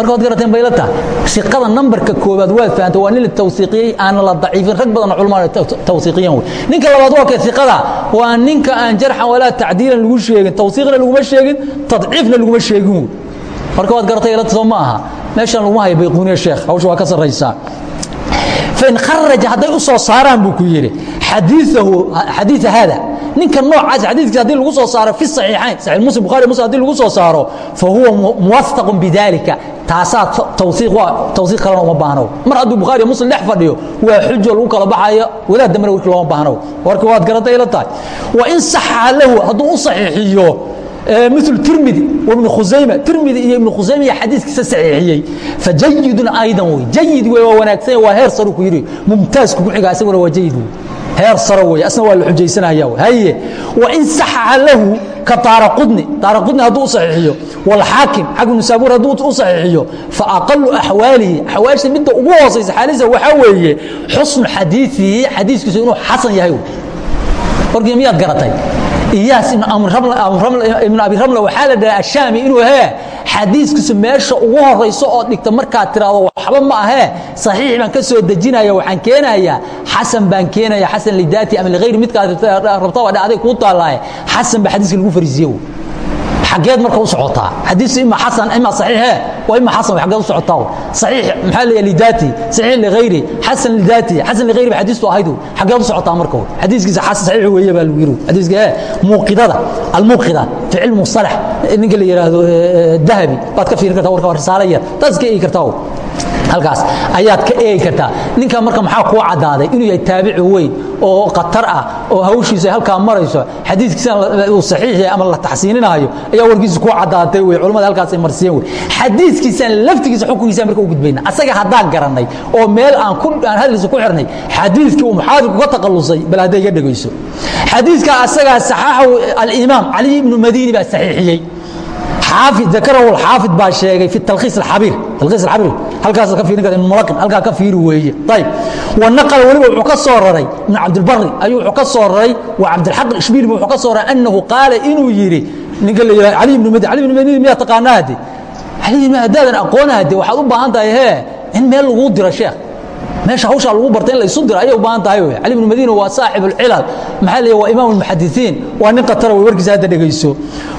marka waad garateen bayla tahay siqada nambarka koobaad waad fahamta waa nin la tawsiiqiyey aana la daciifin rag badan culamada tawsiiqiyan wey. Ninka labaad waa kee siqada waa ninka aan jarxan walaa tacdiilan lagu sheegin tawsiiqna laguma sheegin tadciifna laguma sheegin wey. Marka waad garatay ilata soo ma aha meeshan laguma haya bayquuniya sheekh hawsha waa ka sarraysaa fain kharaja hadday u soo saaraan buu ku yidhi xadiiahu xadiia haada ninka noocaas xadiikiisa haddii lagu soo saaro fi saxiixayn saxiix muslim bukhari muslim haddii lagu soo saaro fa huwa muwasaqun bidalika taasaa tawsiiq kalena uma baahno mar hadduu bukhaariyo muslim dhex fadhiyo waa xujo lagu kala baxayo wadaha dambena warki looma baahno warka waad garantay ila tahay. Wa in saxa lahu hadduu u saxiixiyo mil tirmidi ibn khusayma tirmidi iyo ibn khusayma iyo xadiiskiisa saxiixiyey. Fa jayidun aydan wey. Jayid wey waa wanaagsan waa heer saru ku yidhi. Mumtaaz kugu xiga isaguna waa jayid wey heer saro wey asna waa la xujaysanahaya haye wain saxaxa lahu ka daaraqudni. Daaraqudni hadduu u saxiixiyo waalxaakim xagga hadduu u fa aqalu axwaalihi axwaasha midda ugu hoosaysa xaalisa waxaa weeye xusnu xadiiihi xadiiskiisu inuu xasan yahay warkii miyaad garatay? Iyaas ibn abi ramla waxaa la dhaha ashaami inuu hee xadiiskiisu meesha ugu horayso oo dhigta markaad tiraahdo waxba ma ahee saxiix baan ka soo dejinaya waxaan keenayaa xasan baan keenaya xasan lidaati ama ligayri midkaad rabtaba dhacday kuu taallaaye xasan baa xadiiska lagu fariisiye xageed marka u socotaa. Xadiis ima xasan ima saxiixe waa ima xasan xageed u socotaa saxiix maxaa la lidaati. Saxiix ligayri xasan lidaati. Xasan ligayri xadiistu ahayd xageed u socotaa marka xadiiskiisa xasan saxiix weeye baa lagu yiri xadiiska ee muuqidada. Almuuqida. Fi cilm mustalax ninka la yiraahdo dahabi. Baad ka fiirin kartaa warka risaalo yar. Taas ka eegi kartaa halkaas ayaad ka eegi kartaa. Ninka marka maxaa kuu cadaaday inuu yahay taabici weyn oo khatar ah oo hawshiisa halkaa marayso xadiiskiisana uu saxiix yahay ama la taxsiininayo ayaa warkiisa kuu cadaatay wey culamada halkaas ay marsiyeen wey xadiiskiisaan laftigiisa xukunkiisa marka u gudbayna asaga haddaan garannay oo meel aan ku aan hadliisa ku xirnay xadiiskii uu muxaadirku ka taqalusay bal hadday iga dhegayso xadiiska asagaa saxaaxahu alimaam cali ibnu madiini baa saxiixiyey xaafi akarahu xaafid baa sheegay fi talkhiis اxabiir talkhiis اxabiir halkaas ka fiirin kara ibn mulaqin halkaa ka fiiri weeye. Ayb wa naqala weliba wuxuu ka soo raray ibn cabdilbari ayuu wuxuu ka soo raray waa cabdilxaq ishbiiliba wuxuu ka soo raray annahu qaala inuu yidhi ninka la yidhaha cali ibnu madin cali ibnu madin miyaa taqaanaa hade cali ibnu haddaadan aqoona hade waxaad u baahan tahay hee in meel laguu diro sheekh meesha hawshaa lagu barta in la isu diro ayay u baahan tahay wey cali ibnu madiina waa saaxib alcilal maxaa leeyahy waa imaam almuxadisiin waa nin qatara wey warkiisa hadda dhegayso.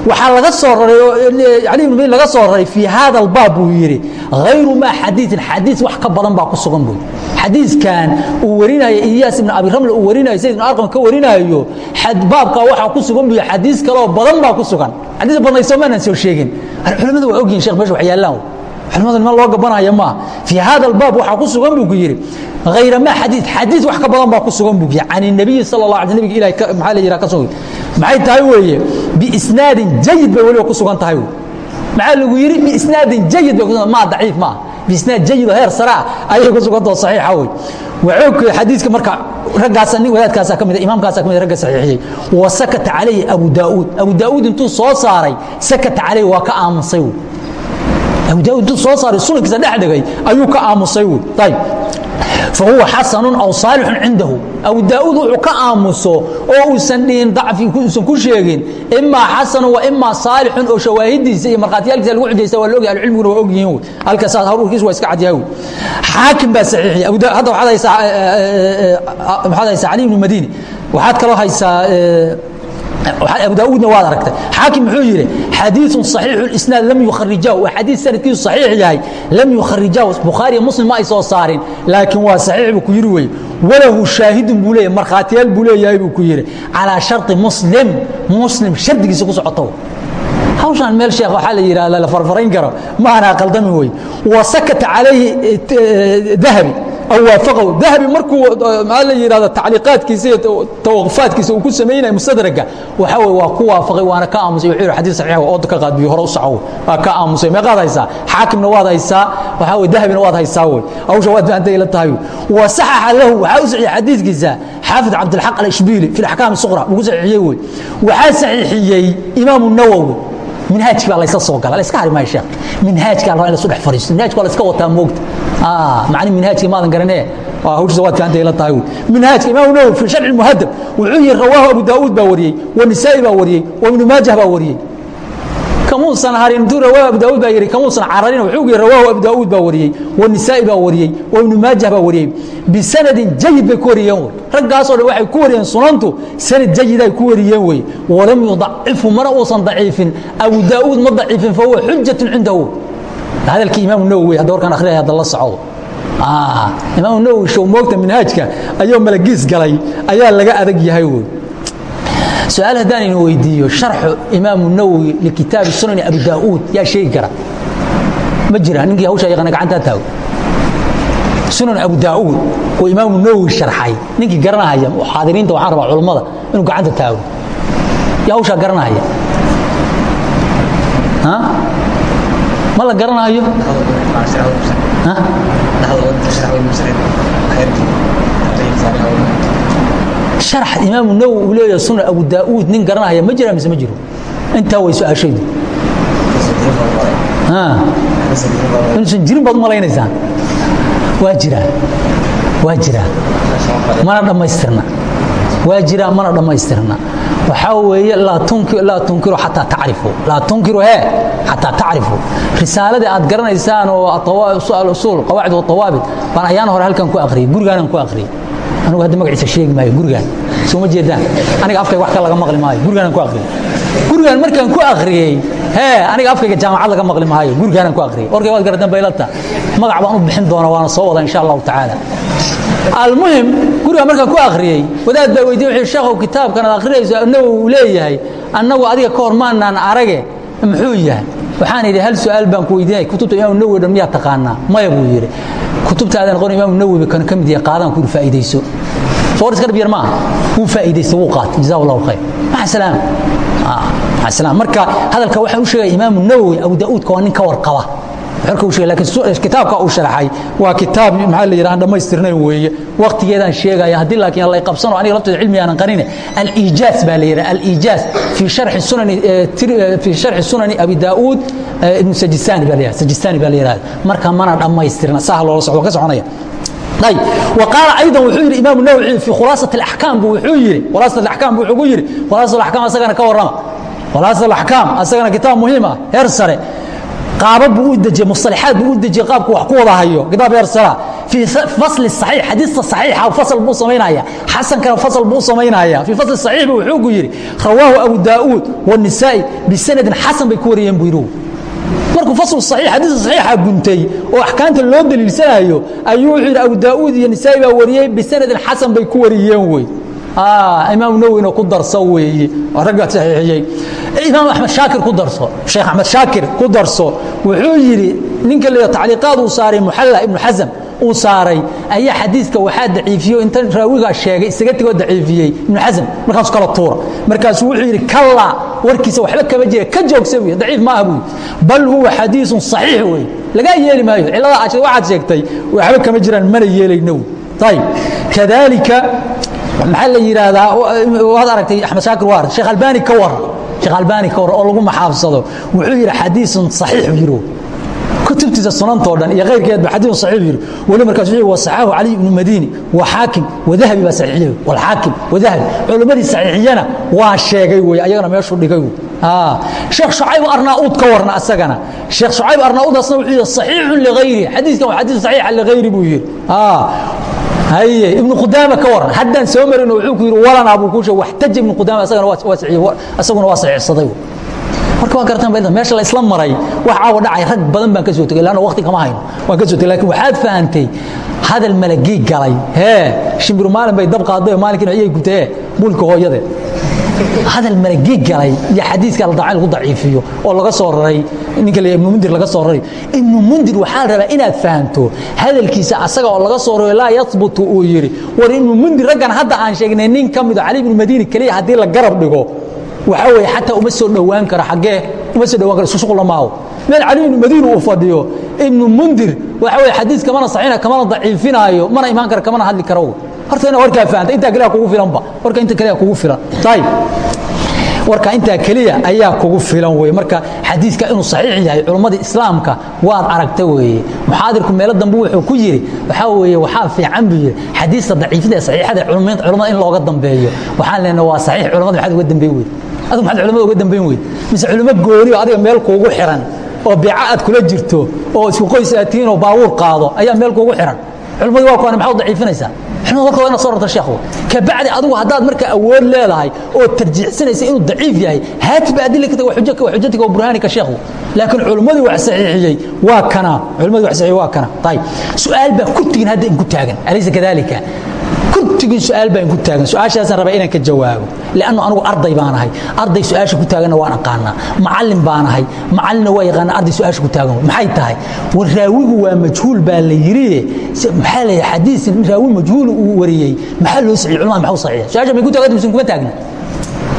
Waxaa laga soo raray cali ibnu madiina laga soo raray fii hada albaab buu yidhi hayru maa xadiiin xadiis wax ka badan baa ku sugan buy xadiiskan uu warinayo iyaas ibn abi raml uu warinayo sayd ibn arqam ka warinayo baabkaa waxaa ku sugan buy xadiis kaleoo badan baa ku sugan. Xadiis badnayso maanaan soo sheegin. Culimmadu waa ogyihiin shekh meesha wax yaallaan culimadu niman loo gabanaya maaha fii hada albaab waxaa ku sugan buu ku yidhi hayra ma xadiid xadiid wax ka badan baa ku sugan buu yidhi. Can الnabiyi sala allah alay nabiga ilahay maxaa la yidhaha ka sugan maxay tahay weeye? Biisnaadin jayid bay weliba ku sugan tahay maxaa lagu yidhi? Biisnaadin jayid bay kusugan maa daciif maaha biisnaad jayid oo heer sare ah ayay ku sugantao saxiixa wey wuxuu xadiiska marka raggaasa nin wadaadkaasa ka mid imaamkaasa ka mid ragga saxiixiyey wa sakata calayhi abu daa'uud abu daa'uud intuu soo saaray sakata calayhi waa ka aamusay wey abu daud intuu soo saaray sunankiisa dhex dhigay ayuu ka aamusay fahuwa xasanu aw saalixun cindahu abu daauud wuxuu ka aamuso oo uusan dhihin dacfi uusan ku sheegin imaa xasanu wa imaa saalixun oo shawaahidiisa iyo markhaatiyaalkiisa lagu xujaysta waa laogyahay alcilmiguna waa ogyihiin wy halkaas hawrkiis waa iska cadyahay wy xaakim baa saxiixiyay abu hadda waxaad haysaa cali ibnu madini waxaad kaloo haysaa abu daudna waad aragtay xaakim muxuu yidhi xadiiثu صaxiixu اisnaad lam yukharijaahu waa xadiis sanadkiisu saxiix yahay lam yukharijaahu bukhaariya muslim ma ay soo saarin laakiin waa saxiix buu ku yidhi weye walahu shaahidun buu leeyahy markhaatiyaal buu leeyahay buu ku yidhi calىa sharطi muslim muslim shardigiisa ku socoto hawshaan meel sheekh waxaa la yidhahda la farfarayn karo ma aanaa qaldamin wey wa sakata calayhi dahabi aw waafaqahu dahabi markuu maxaa la yidhahda tacliiqaadkiisa iyo tawaqufaadkiisa uu ku samaynaya mustadraga waxa weye waa ku waafaqay waana ka aamusay wuxuu yidhi xadiis saxiix oo ka qaadbiyo hore u socow waa ka aamusay meeqaad haysaa xaakimna waad haysaa waxaa weye dahabina waad haysaa wey hawsha waad fahantay ila tahay wa saxaxa lahu waxaa u saxiixay xadiiskiisa xaafid cabdilxaq alishbiili fi alaxkaam suqra ugu saxiixiyey wey waxaa saxiixiyey imaamu nawowi minhaajki baa laysa soo gala layska hari maayo sheekh minhaajkaa rabaa in lasu dhex fariisto. Minhaajka waa layska wataa moogta macni minhaajki maadan garanee waa hawshiisa waad fahantahay la tahay. Minhaajka imaamu nawowi fi sharci muhadab wuxuu yihi rawaahu abu daa'uud baa wariyey wanisaa'i baa wariyey wa ibnu maajah baa wariyey kamuusan harin intuu rawaahu abu daa'uud baa yidhi kamuusan cararin wuxuu yihi rawaahu abu daa'uud baa wariyey wanisaa'i baa wariyey wa ibnu maajah baa wariyey. Bisanadin jayid bay ku wariyeen wey. Raggaasoo dhan waxay ku wariyeen sunantu sanad jayiday ku wariyeen wey. Walam yudacifu mana uusan daciifin. Abu daa'uud ma daciifin fahuwa xujatun cindahu. Hadalkii imaamu nawowi hadda warkaan akhriyaya hadda la soco imaamu nawowi show moogta minhaajka ayuu malagiis galay ayaa laga adag yahay wey su'aal haddaan idin weydiiyo sharxu imaamu nawowi likitaabi sunani abu daa'uud yaa sheegi kara ma jira ninkii hawshaa yaqaana gacantaa taago sunan abu daa'uud oo imaamu nawowi sharxay ninkii garanahaya xaadiriinta waxaan rabaa culummada inuu gacanta taago yaa hawshaa garanahaya ma la garanayo sharax imaamu nawowi uu leeyahay sunan abu daa'uud nin garanahaya ma jira mise ma jiro? Intaa way su'aashaydu inuusan jirin baad malaynaysaan waa jiraa waa jiraa mana dhammaystirna. Waa jiraa mana dhammaystirna. Waxaa weeye laa tunkiru xataa tacrifu. Laa tunkiru hee xataa tacrifu. Risaaladii aad garanaysaan oo usuul qawaacid watawaabit baan ayaan hore halkan ku akhriyey gurigaanan ku akhriyey anugu hadda magaciisa sheegi maayo gurigaan. Soo ma jeedaan? Aniga afkayga wax ka laga maqli maayo gurigaanan ku akhriyey gurigaan markaan ku akhriyey hee aniga afkayga jaamacad laga maqli maayo gurigaanan ku akhriyey warkay waad garataan baylata magac baan u bixin doona waana soo wada insha allahu tacaala. Almuhim guriga markaan ku akhriyey wadaad baa weydiye wuxuu sheekhow kitaabkan aad akhriyayso nawowi uu leeyahay. Annagu adiga ka hor maanaan arage muxuu yahay waxaan idhi hal su'aal baan ku weydiinaya kutubta imaamu nawowi dhan miyaa taqaanaa? Maya buu yidhi kutubtaadan qon imaamu nawowi kan ka mid yahay qaadaan ku yidhi faa'iidayso. Soo war iska dhab yar maaha wuu faa'iidaysta wuu qaatay jazahu allahu khayr salaam? Maca salaam. Marka hadalka waxaan u sheegaya imaamu nawowi abu daa'uudka waa nin ka warqaba Eh, kitaabka uu haray waa kitaab maa l aan dhammaystirnayn weeye. Waktigeedaan sheegaya haddii laakiin la qabsano aniga laftooda cilmi aanan qarine aliijaaz baa la yidhaha aliijaaz eh, eh, fii sharxi sunani abi daa'uud ibnu sajistani baa la sajistani baa la yidhahda marka mana dhammaystirna saha loola socdo ka soconaya. Qaala ayda wuxuu yidhi imaam nawwi fii khulaasat اaxkaam buu wuxuu yidhi khulaasat axkaam buu ugu yidhi khulaasat axkaam asagana ka warrama khulaasat axkaam asagana kitaab muhiim ah heer sare qaabab buu u dejiyey musalaxaad buu u dejiyey qaabku wax ku wada hayo. Kitaab yarsala fii fasli saxiix xadiista saxiixa fasal buu samaynaya xasankana fasal buu samaynaya fii fasli saxiix buu wuxuu ku yidhi rawaahu abu daa'uud wanisaa'i bisanadin xasan bay ku wariyeen buu yidhi markuu faslu saxiix xadiiska saxiixa guntay oo axkaamta loo daliilsanayo ayuu wuxuu yidhi abu daa'uud iyo nisaa'i baa wariyey bisanadin xasan bay ku wariyeen wey. Imaam nawowina ku darso weeye. Ragga saxiixiyey imaam axmed shaakir ku darso sheekh axmed shaakir ku darso wuxuu yidhi ninka la tacliiqaad uu saaray muxalla ibnu xasam uu saaray ayaa xadiiska waxaa daciifiyo inta raawigaa sheegay isaga tegoo daciifiyey ibnu xasam markaasu kala tuura markaasuu wuxuu yidhi kallaa warkiisa waxba kama jira ka joogsa wey daciif maaha buu bal huwa xadiisun saxiix wey lagaa yeeli maayo cillada waxaad sheegtay waxba kama jiraan mana yeelayno ayib kadalika maxaa la yidhaahdaa waad aragtay axmed shaakir waa aragtay sheekh albani ka waran sheekh albani ka waran oo lagu maxaabsado wuxuu yidhi xadiisun saxiixu yidhi. Kutubtiisa sunantoo dhan iyo kayrkeedba xadiisun saxiixu yidhi. Weli markaas wuxuu wa saxaahu cali ibnu madini wa xaakim wadahabi baa saxiixiyey walxaakim wadahabi culimmadii saxiixiyana waa sheegay wey ayagana meeshuu dhigay wey sheekh shucayb arnaauud ka warna asagana. Sheekh shucayb arnaauudasna wuxuu yidhi saxiixun ligayri xadiiskan waa xadiis saxiixa ligayri buu yidhi haye ibnu qudaama ka waran. Haddaan soo marino wuxuu ku yidhi walanaa buu kuu sheeg waxtaja ibnu qudaama asagana waa asaguna waa saxiixsaday marka waa garataan baa meesha la isla maray wax caawa dhacay rag badan baan ka soo tegay laanna waqti kama hayno waan ka soo tegay laakiin waxaad fahantay hadal malagii galay. Hee shimbiru maalin bay dab qaaday maalinkiina iyay gutee hooyadeed hadal malagii galay iyo xadiiska la dacay lagu daciifiyo oo laga soo raray ninka ibnu mundir laga soo raray. Ibnu mundir waxaa la rabaa inaad fahanto hadalkiisa asaga oo laga soo raray laa yasbutu uu yidhi war ibnu mundir raggan hadda aan sheegnay nin ka mido cali ibnu madiini keliya haddii la garab dhigo waxaa weeye xataa uma soo dhowaan karo xaggee uma soo dhowaan karo isku shuqla maaho meel cali ibnu madiini uu fadhiyo ibnu mundir waxa weeye xadiis kamana saxiina kamana daciifinaayo mana imaan karo kamana hadli karo horta ina warkaa fahanta intaa keliya kugu filanba warka inta keliya kugu filan. Ayib warka intaa keliya ayaa kugu filan wey marka xadiiska inuu saxiix yahay culummada islaamka waad aragta weeye. Muxaadirku meelo dambe wuxuu ku yidhi waxaa weeye waxaa fiican buu yidhi. Xadiista daciifada ee saxiixada culummada in looga dambeeyo. Waxaan leenahay waa saxiix culamada maxaad uga dambeyn weyd? Adigu maxaad culamada uga dambeyn weyd? Mise culimo gooni oo adiga meel kuugu xiran oo beeca aad kula jirto oo isku qoys aad tihiin oo baabuur qaado ayaa meel kuugu xiran culimmadu waa kuwaana maxaa u daciifinaysaa? Culimada warka waa inaad soo rarta sheekhu kabacdi adigu haddaad marka awood leedahay oo tarjiixsanaysa inuu daciif yahay haati ba adilaka wa xujatika wa burhaanika sheekhu laakiin culimmadii wax saxiixiyey waa kana. Culimmadii wax saxiixiyey waa kana. Ayib su'aal baa kurtigin hadda inku taagan. Alaysa kadalika kurtigin su'aal baa inku taagan. Su'aashaasaan rabaa inaan ka jawaabo liannu anigu arday baan ahay. Arday su'aasha ku taaganna waan aqaanaa. Macallin baan ahay. Macallinna waa yaqaanaa arday su'aasha ku taagan. Maxay tahay? War raawigu waa majhuul baa la yidhi maxaa la xadiis raawi majhuul uu wariyey. Maxaa loo saxiy culamada maxaa u saxiya su'aasha may ku taaganta mise kuma taagna.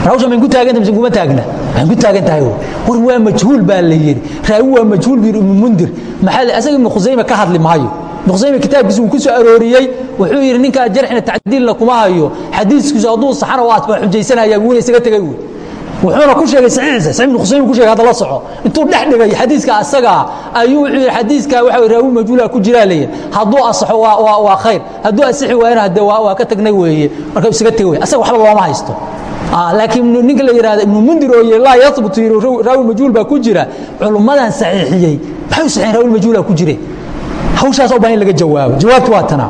Rawsha may ku taaganta mise kuma taagna. Waxay ku taagan tahay war waa majhuul baa la yidhi. Raawi waa majhuul buu yidhi ibnu mundir. Maxaa la asaga ibnu khusayma ka hadli maayo ibnu khusayma kitaabkiisa uu ku soo arooriyey wuxuu yidhi ninkaa jarxina tacdiilna kuma hayo. Xadiiskiisu hadduu saxana waa atbaa xujaysanaya wuuna isaga tegay wey wuxuuna ku sheegay saxiixiisa saxiib ibnu khusayma ku sheegay hadda la soco. Intuu dhex dhigay xadiiska asagaa ayuu wuxuu yidhi xadiiska waxa raawi majhuula ku jiraa leeyahay hadduu asaxo waa waa khayr. Hadduu asixi waayana hadde waa ka tagnay weeye. Marka isaga tegay wey asaga waxba looma haysto. Laakiin ninka la yidhahda ibnu mundir oo yidhi laa yasbutu yidhi raawi majhuul baa ku jira. Culummadan saxiixiyey. Maxay u saxiixin raawi majhuula ku jire hawshaas oo baa in laga jawaabo. Jawaabtu waa tana.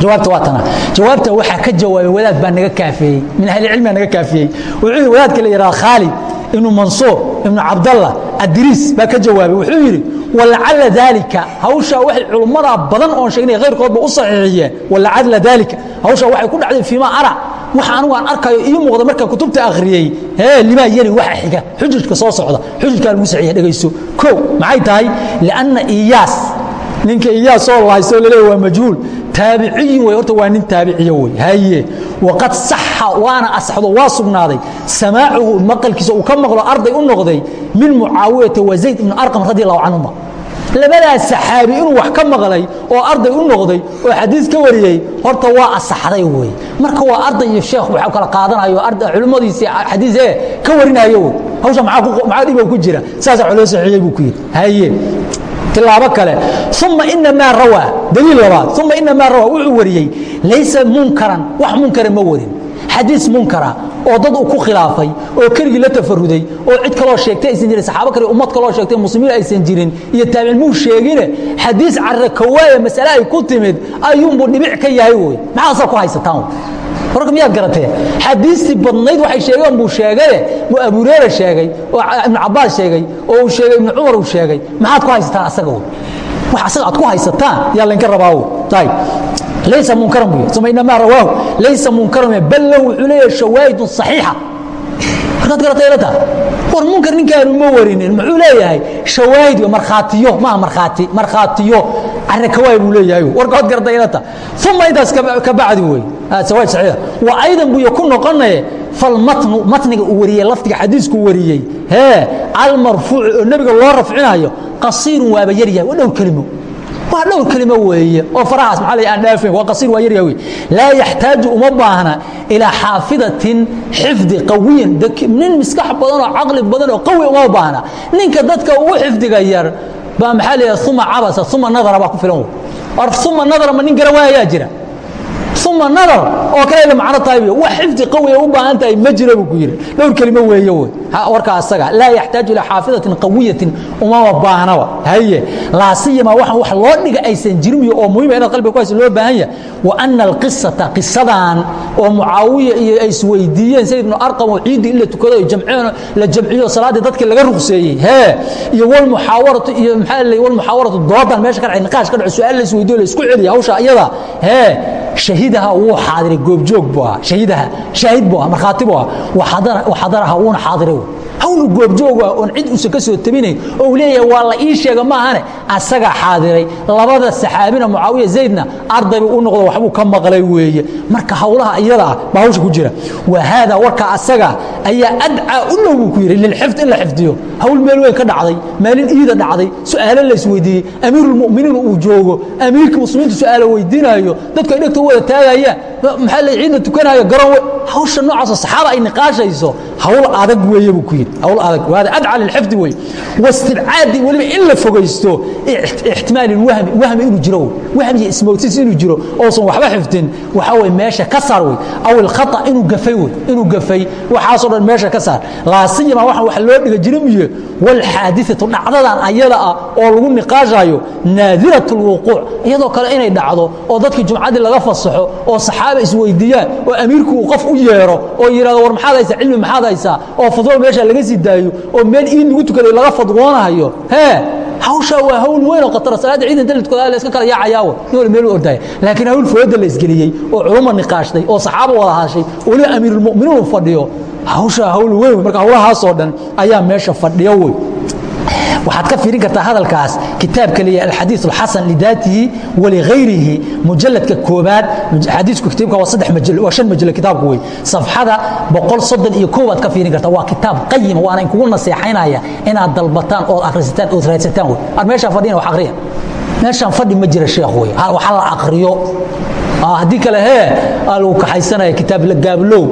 Jawaabta waa tana. Jawaabta waxaa ka jawaabay wadaad baa naga kaafeeyey. Min ahli cilmiga naga kaafeeyey. Wuxuu wadaadka la yidhahda khaalid ibnu mansuur ibnu cabdallah adriis baa ka jawaabay. Wuxuu yidhi walacala daalika hawshaa waxay culummada badan oon sheegnay khayrkoodba u saxiixiyeen walacala daalika hawshaa waxay ku dhacday fiima ara. Waxa anigu aan arkayo ii muuqda markaan kutubta akhriyey. Hee limaa yari waxa xiga? Xujujka soo socda. Xujujkaa lagu saxiiya dhegayso kow maxay tahay? Lianna iyaas ninka iyaas oo lahaysto laleeya waa majhuul. Taabiciyin wey horta waa nin taabiciya wey haye waqad saxa waana asaxdo waa sugnaaday. Samaacuhu maqalkiisa uu ka maqlo arday u noqday min mucaawiyata wa zayd ibnu arqam radi allahu canhuma labadaas saxaabi inuu wax ka maqlay oo arday u noqday oo xadiis ka wariyey horta waa asaxday wey marka waa arday iyo sheekh waxa kala qaadanayo culimmadiisii xadiisee ka warinayo wey hawsha maxaa dhibo ku jira? Saasaa culoo saxiixiyey buu ku yidhi. Haye tilaabo kale. Uma inamaa rawaa daliil labaad. Uma inamaa rawaa wuxuu wariyey laysa munkaran. Wax munkara ma warin. Xadiis munkara oo dad uu ku khilaafay oo keligii la tafaruday oo cid kaloo sheegtay aysan jirin saxaabo kale ummad kaloo sheegtay muslimiin aysan jirin iyo taabiciin muu sheegine? Xadiis carra kawaaye masale ay ku timid ayuunbuu dhibic ka yahay wey maxaasaa ku haysataan warka miyaad garatee? Xadiistii badnayd waxay sheegeen buu sheegaye buu abu hureyra sheegay oo ibnu cabaas sheegay oo uu sheegay ibnu cumar uu sheegay. Maxaad ku haysataan asaga wey wax asaga aad ku haysataan yaa laynka rabaa wey ayib laysa munkaran buu suma inamaa rawaahu. Laysa munkaran bal lahu wuxuu leeyahay shawaahidun saxiixa. Markaad garatay ila taha war munkar ninkaanu ma warinin. Muxuu leeyahay shawaahid markhaatiyo. Maaha markhaati markhaatiyo carre kawaay buu leeyahay. Warkood garatay ila taha uma intaas ka bacdi wey shawaahid saxiixa. Wa aydan buu ku noqonaye falmatnu matniga uu wariyey lafdiga xadiisku wariyey. Hee almarfuuci oo nebiga loo rafcinayo qasiirun waaba yaryahay waa dhowr kelimo. Waa dhowr kelimo weeye. Oo farahaas maxaa la aan dhaafayn waa qasiir waa yaryahay wey laa yaxtaaju uma baahna ilaa xaafidatin xifdi qawiyan. Nin miskax badan oo caqli badan oo qawi uma baahna. Ninka dadka ugu xifdiga yar baa maxaa la yidhaha uma cabasa uma nadara baa ku filan or uma nadara ma nin garan waayaa jira uma nadar oo kale macno tahay wax xifdi qawiya u baahan tahay ma jiro buu ku yidhi. Dhowr kelimo weeye wey warka asaga laa yaxtaaju ilaa xaafidatin qawiyatin umama baahnaba haye laa siyama waxaan wax loo dhiga aysan jirin iyo oo muhiima inaad qalbiga ku hayso loo baahan yahay. Wa ana alqisata qisadan oo mucaawiya iyo ay isweydiiyeen sayid ibnu arqam oo ciiddii in la tukado ay jamceen la jamciyo salaaddii dadkii laga ruqseeyey. Hee iyo walmuxaawaratu iyo maxaa la walmuxaawaratu doodan meesha ka dhacay niqaash ka dhaco su'aal la isweydiyo la isku celiya hawsha iyada hee shahidaha wuu xaadiray goobjoog buu ahaa. Shahidaha shaahid buu ahaa markhaati buu ahaa. Waxadaraha wuuna xaadiray hawlu goobjoog ah oon cid uusan ka soo tabinayn oo uu leeyahay waa la ii sheega maahane? Asagaa xaadiray. Labada saxaabina mucaawiya zaydna arday u noqdo waxbuu ka maqlay weeye. Marka hawlaha iyada ah baa hawsha ku jira. Wa haada warka asaga ayaa adcaa u dhow buu ku yidhi lilxifd in la xifdiyo. Hawl meel weyn ka dhacday maalin iida dhacday su'aalo la isweydiiyey. Amiirulmu'miniin uu joogo amiirka muslimiintu su'aalo weydiinayo dadku dhegta u wada taagayaan maxaa la ciidna tukanayo we hawsha noocaasoo saxaaba ay niqaashayso hawl adag weeye buu ku yidhi hawl adag wahada adca lilxifdi wey. Wastibcaadi weliba in la fogaysto ixtimaali wahmi inuu jiro wahmi iyo ismowtis inuu jiro oosan waxba xifdin. Waxaa weye meesha ka saar wey. Aw ilkhata inuu gafay wey inuu gafay. Waxaasoo dhan meesha ka saar. Laa siyama waxaan wax loo dhiga jirimiye walxaadiثatu dhacdadan ayada ah oo lagu niqaashayo naadirat اlwuquuc iyadoo kale inay dhacdo oo dadkii jumcadii laga fasaxo oo saxaaba isweydiiyaan oo amiirku uu qof u yeero oo yidhahdo war maxaad haysaa cilmi maxaad haysaa oo fadwo meesha laga sii daayo oo meel iid lagu tukaday laga fadwoonahayo hee hawshaa waa hawl weyn oo khatara salaadda ciidan dalidkooda la iska kala yaacayaawo nin meel u ordaya laakiin hawl fooda la isgeliyey oo culumma niqaashtay oo saxaaba wada hadashay oo weliba amiirulmu'miniin uu fadhiyo hawshaa hawl weyn wey marka hawlahaasoo dhan ayaa meesha fadhiyo wey waxaad ka fiirin kartaa hadalkaas kitaabka leeyahay alxadiiث اlxasan lidaatihi waligayrihi mujaladka koobaad xadiisku kitaabka waa saddex majal waa shan majal kitaabku wey. Safxada boqol soddon iyo koowaad ka fiirin kartaa waa kitaab qayima waana inkugu naseexaynaya inaad dalbataan ood akhrisataan ood raadsataan wey. Ar meeshaan fadhina wax akhriya meeshaan fadhi ma jira sheekh wey. Waxa la akhriyo haddii kale hee aa lagu kaxaysanaya kitaab gaablow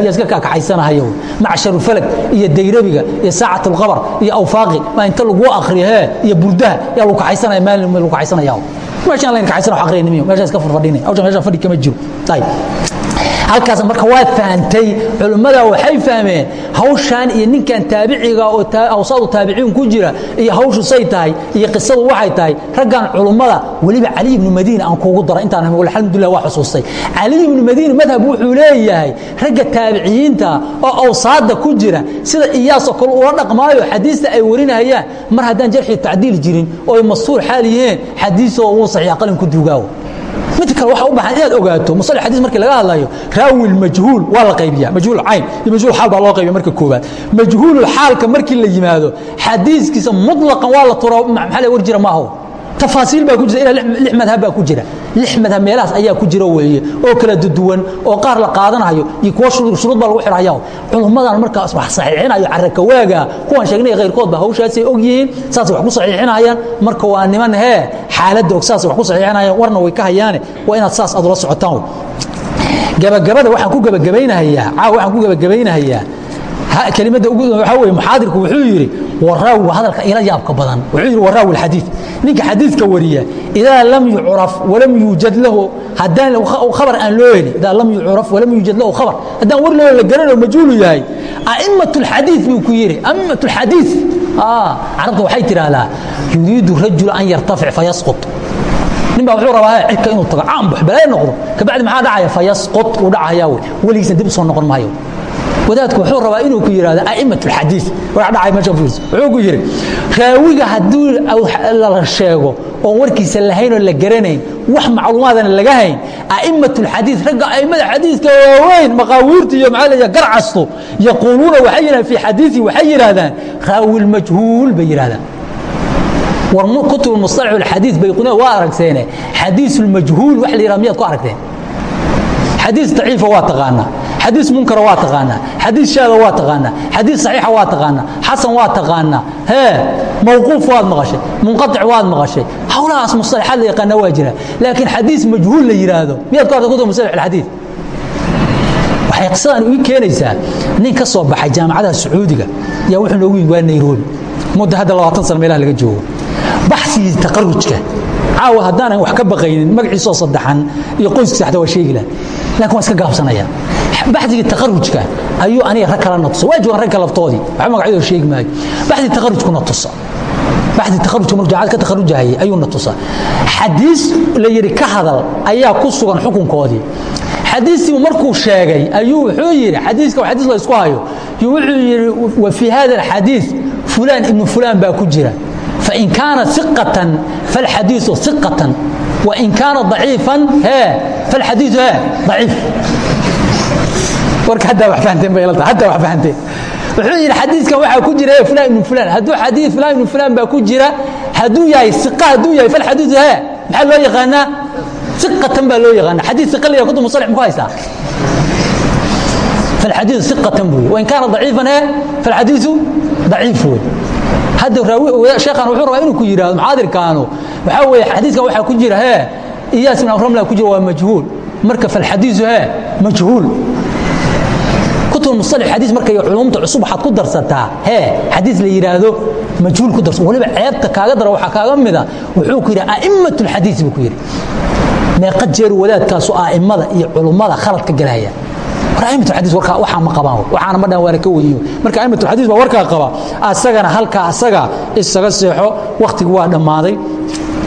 iyo iska kaxaysanahayo macsharulfalag iyo dayrabiga iyo saacat ulqabar iyo awfaaqi maa inta lagu akriyo iyo burdaha yaa lagu kaxaysanaya maalin lagu kaxaysanaya meeshaan layn kaxaysana wax akriya nimiyo meeshaan iska fadhina hawshan meeshaan fadhi kama jiro halkaas marka waad fahantay culimmada waxay fahmeen hawshan iyo ninkan taabiciga oo awsaadu taabiciin ku jira iyo hawshu say tahay iyo qisadu waxay tahay raggan culummada weliba cali ibnu madiina aan kuugu dara intaan alxamdulillah waa xusuustay. Cali ibnu madiina madhab wuxuu leeyahay ragga taabiciyiinta oo awsaada ku jira sida iyaasoo kale ula dhaqmaayo xadiista ay warinayaan mar haddaan jarxi tacdiil jirin oo ay mastuur xaal yihiin xadiisoo wuu saxiixa qalin ku dugaawo mid kale waxa u baahan inaad ogaato musali xadiis markii laga hadlayo raawi majhuul waa la qaybiya majhuul cayn iyo majhuul xaal baa loo qaybiya marka koowaad. Majhuulul xaalka markii la yimaado xadiiskiisa mutlaqan waa la turaa maxaa la war jira maaho tafaasiil baa ku jira ilaa lix madhab baa ku jira lix madhab meelahaas ayaa ku jira weeye oo kala duwan oo qaar la qaadanayo iyo kuwa shuruud baa lagu xidhaya culummadan markaas wax saxiixinayo carakawaaga kuwan sheegnay khayrkood ba hawshaasay og yihiin saasay wax ku saxiixinayaan marka waa niman hee xaaladda og saasay wax ku saxiixinayaan warna way ka hayaane waa inaad saas aad ula socotaan. Gabagabada waxaan ku gabagabaynahayaa caawa waxaan ku gabagabaynahayaa kelimada waxaa weye muxaadirku wuxuu yidhi waraawi waa hadalka ila yaabka badan. Wuxuu yidhi waraawi alxadiid. Ninka xadiidka wariya idaa lam yucraf walam yuujad lahu haddaan khabar aan loo helin idaa lam yucraf walam yuujad lahu khabar. Haddaan war loo la garanayo majhuulu yahay a'immat alxadiid buu ku yidhi a'immat alxadiid carabta waxay tidhaahdaa yuriidu rajul an yartafic fayasqut. Nin baa wuxuu rabaa cirka inuu tago caan bax balaayo noqdo. Kabacdi maxaa dhacaya? Fayasqut uu dhacayaa wey. Weligiisna dib u soo noqon maayo wadaadku wuxuu rabaa inuu ku yidhahdo a'immat alxadiid wax dhacay meesha fiirso wuxuu ku yidhi raawiga hadduu la sheego oon warkiisa lahayn oo la garanayn wax macluumaadana laga hayn a'immat alxadiid ragga a'immada xadiidka waaweyn maqaawiirta iyo maxaa leeyahay garcasto yaquuluuna waxay yidhahdaan fii xadiidi waxay yidhahdaan raawi lmajhuul bay yidhahdaan war kutub musطalax alxadiid bayquna waa aragteene xadiis ulmajhuul wax la yidhahdo miyaad ku aragteen? Xadiis daciifa waa taqaanaa xadiis munkara waa taqaanaa xadiis shaada waa taqaanaa xadiis saxiixa waa taqaanaa xasan waa taqaanaa hee mawquuf waad maqashay munqatic waad maqashay howlahaas mustalaxaad la yaqaanaa waa jira. Laakiin xadiis majhuul la yidhaahdo miyaad ka horta kutub musalax alxadiid waxay qisadan ii keenaysaa nin ka soo baxay jaamacadaha sacuudiga yaa wuxuu noogu yimid waa nairobi. Muddo hadda labaatan sana meelaha laga joogo. Baxsigii taqarujka caawa haddaanan wax ka baqaynin magaciisoo saddexan iyo qoyskiisa xataa waa sheegi laha laakiin waan iska gaabsanaya baxdigii taqarujka ayuu aniga rag kala na tusa waa joogan ragka laftoodii waxba magacyadoo sheegi maayo. Baxdii taqarujkuna tusa. Baxdii taqarujka markuu jaamacad ka taqarujahayay ayuuna tusa. Xadiis la yidhi ka hadal ayaa ku sugan xukunkoodii. Xadiistii markuu sheegay ayuu wuxuu yidhi xadiiska xadiis la isku hayo wuxuu yidhi wa fii hada alxadiis fulaan ibnu fulaan baa ku jira. Fain kaana iqatan falxadiiu iqatan wain kaana aciifan falxadiiu aciif warka haddaa wax fahanteen bay ilata haddaa wax fahanteen. Wuxuu yidhi xadiiskan waxaa ku jira fulan ibnu fulan hadduu xadii fulan ibnu fulan baa ku jira hadduu yahay iqa hadduu yahay falxadiiu he maxaa loo yaqaanaa? Iqatan baa loo yaqaana xadiis iqa la kutub musalix muku haystaa falxadiiu iqatan buu wain kaana daciifan he falxadiiu daciif wey hadda sheekhan wuxuu rabaa inuu ku yidhahdo muxaadirkaanu. Waxaa weeye xadiiskan waxaa ku jira hee iyaas ibn ramla ku jira waa majhuul. Marka falxadiisu hee majhuul kutub musalax xadiis marka iyo culumta cusub waxaad ku darsataa. Hee xadiis la yidhaahdo majhuul ku darso waliba ceebta kaaga dara waxaa kaaga mida. Wuxuu ku yidhi a'immat alxadiis buu ku yidhi. Meeqa jeeru wadaadkaasu a'immada iyo culummada khaladka galaya warkaa ma qabaan waxaana ma dhan waana ka weyiyo marka a'immatu xadiis baa warkaa qaba. Asagana halkaa asaga isaga seexo wakhtigu waa dhammaaday.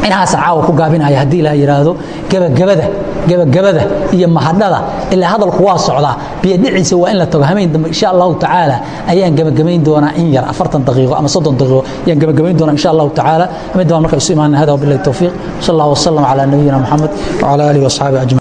Inahaasa caawa ku gaabinaya haddii la yidhaahdo gebagabada gebagabada iyo mahadhada ilaa hadalku waa socdaa. Biyadhiciisa waa in la tago. Hamayn dambe insha allahu tacaala ayaan gebagabayn doonaa in yar afartan daqiiqo ama soddon daqiiqo. Ayaan gebagabayn doonaa insha allahu tacaala. Hamayn dambaan marka isu imaanay hada wabillahi tawfiiq. Sal allah wasalam calaa nabiyina maxamed wacala aalihi waasxaabihi ajmaciin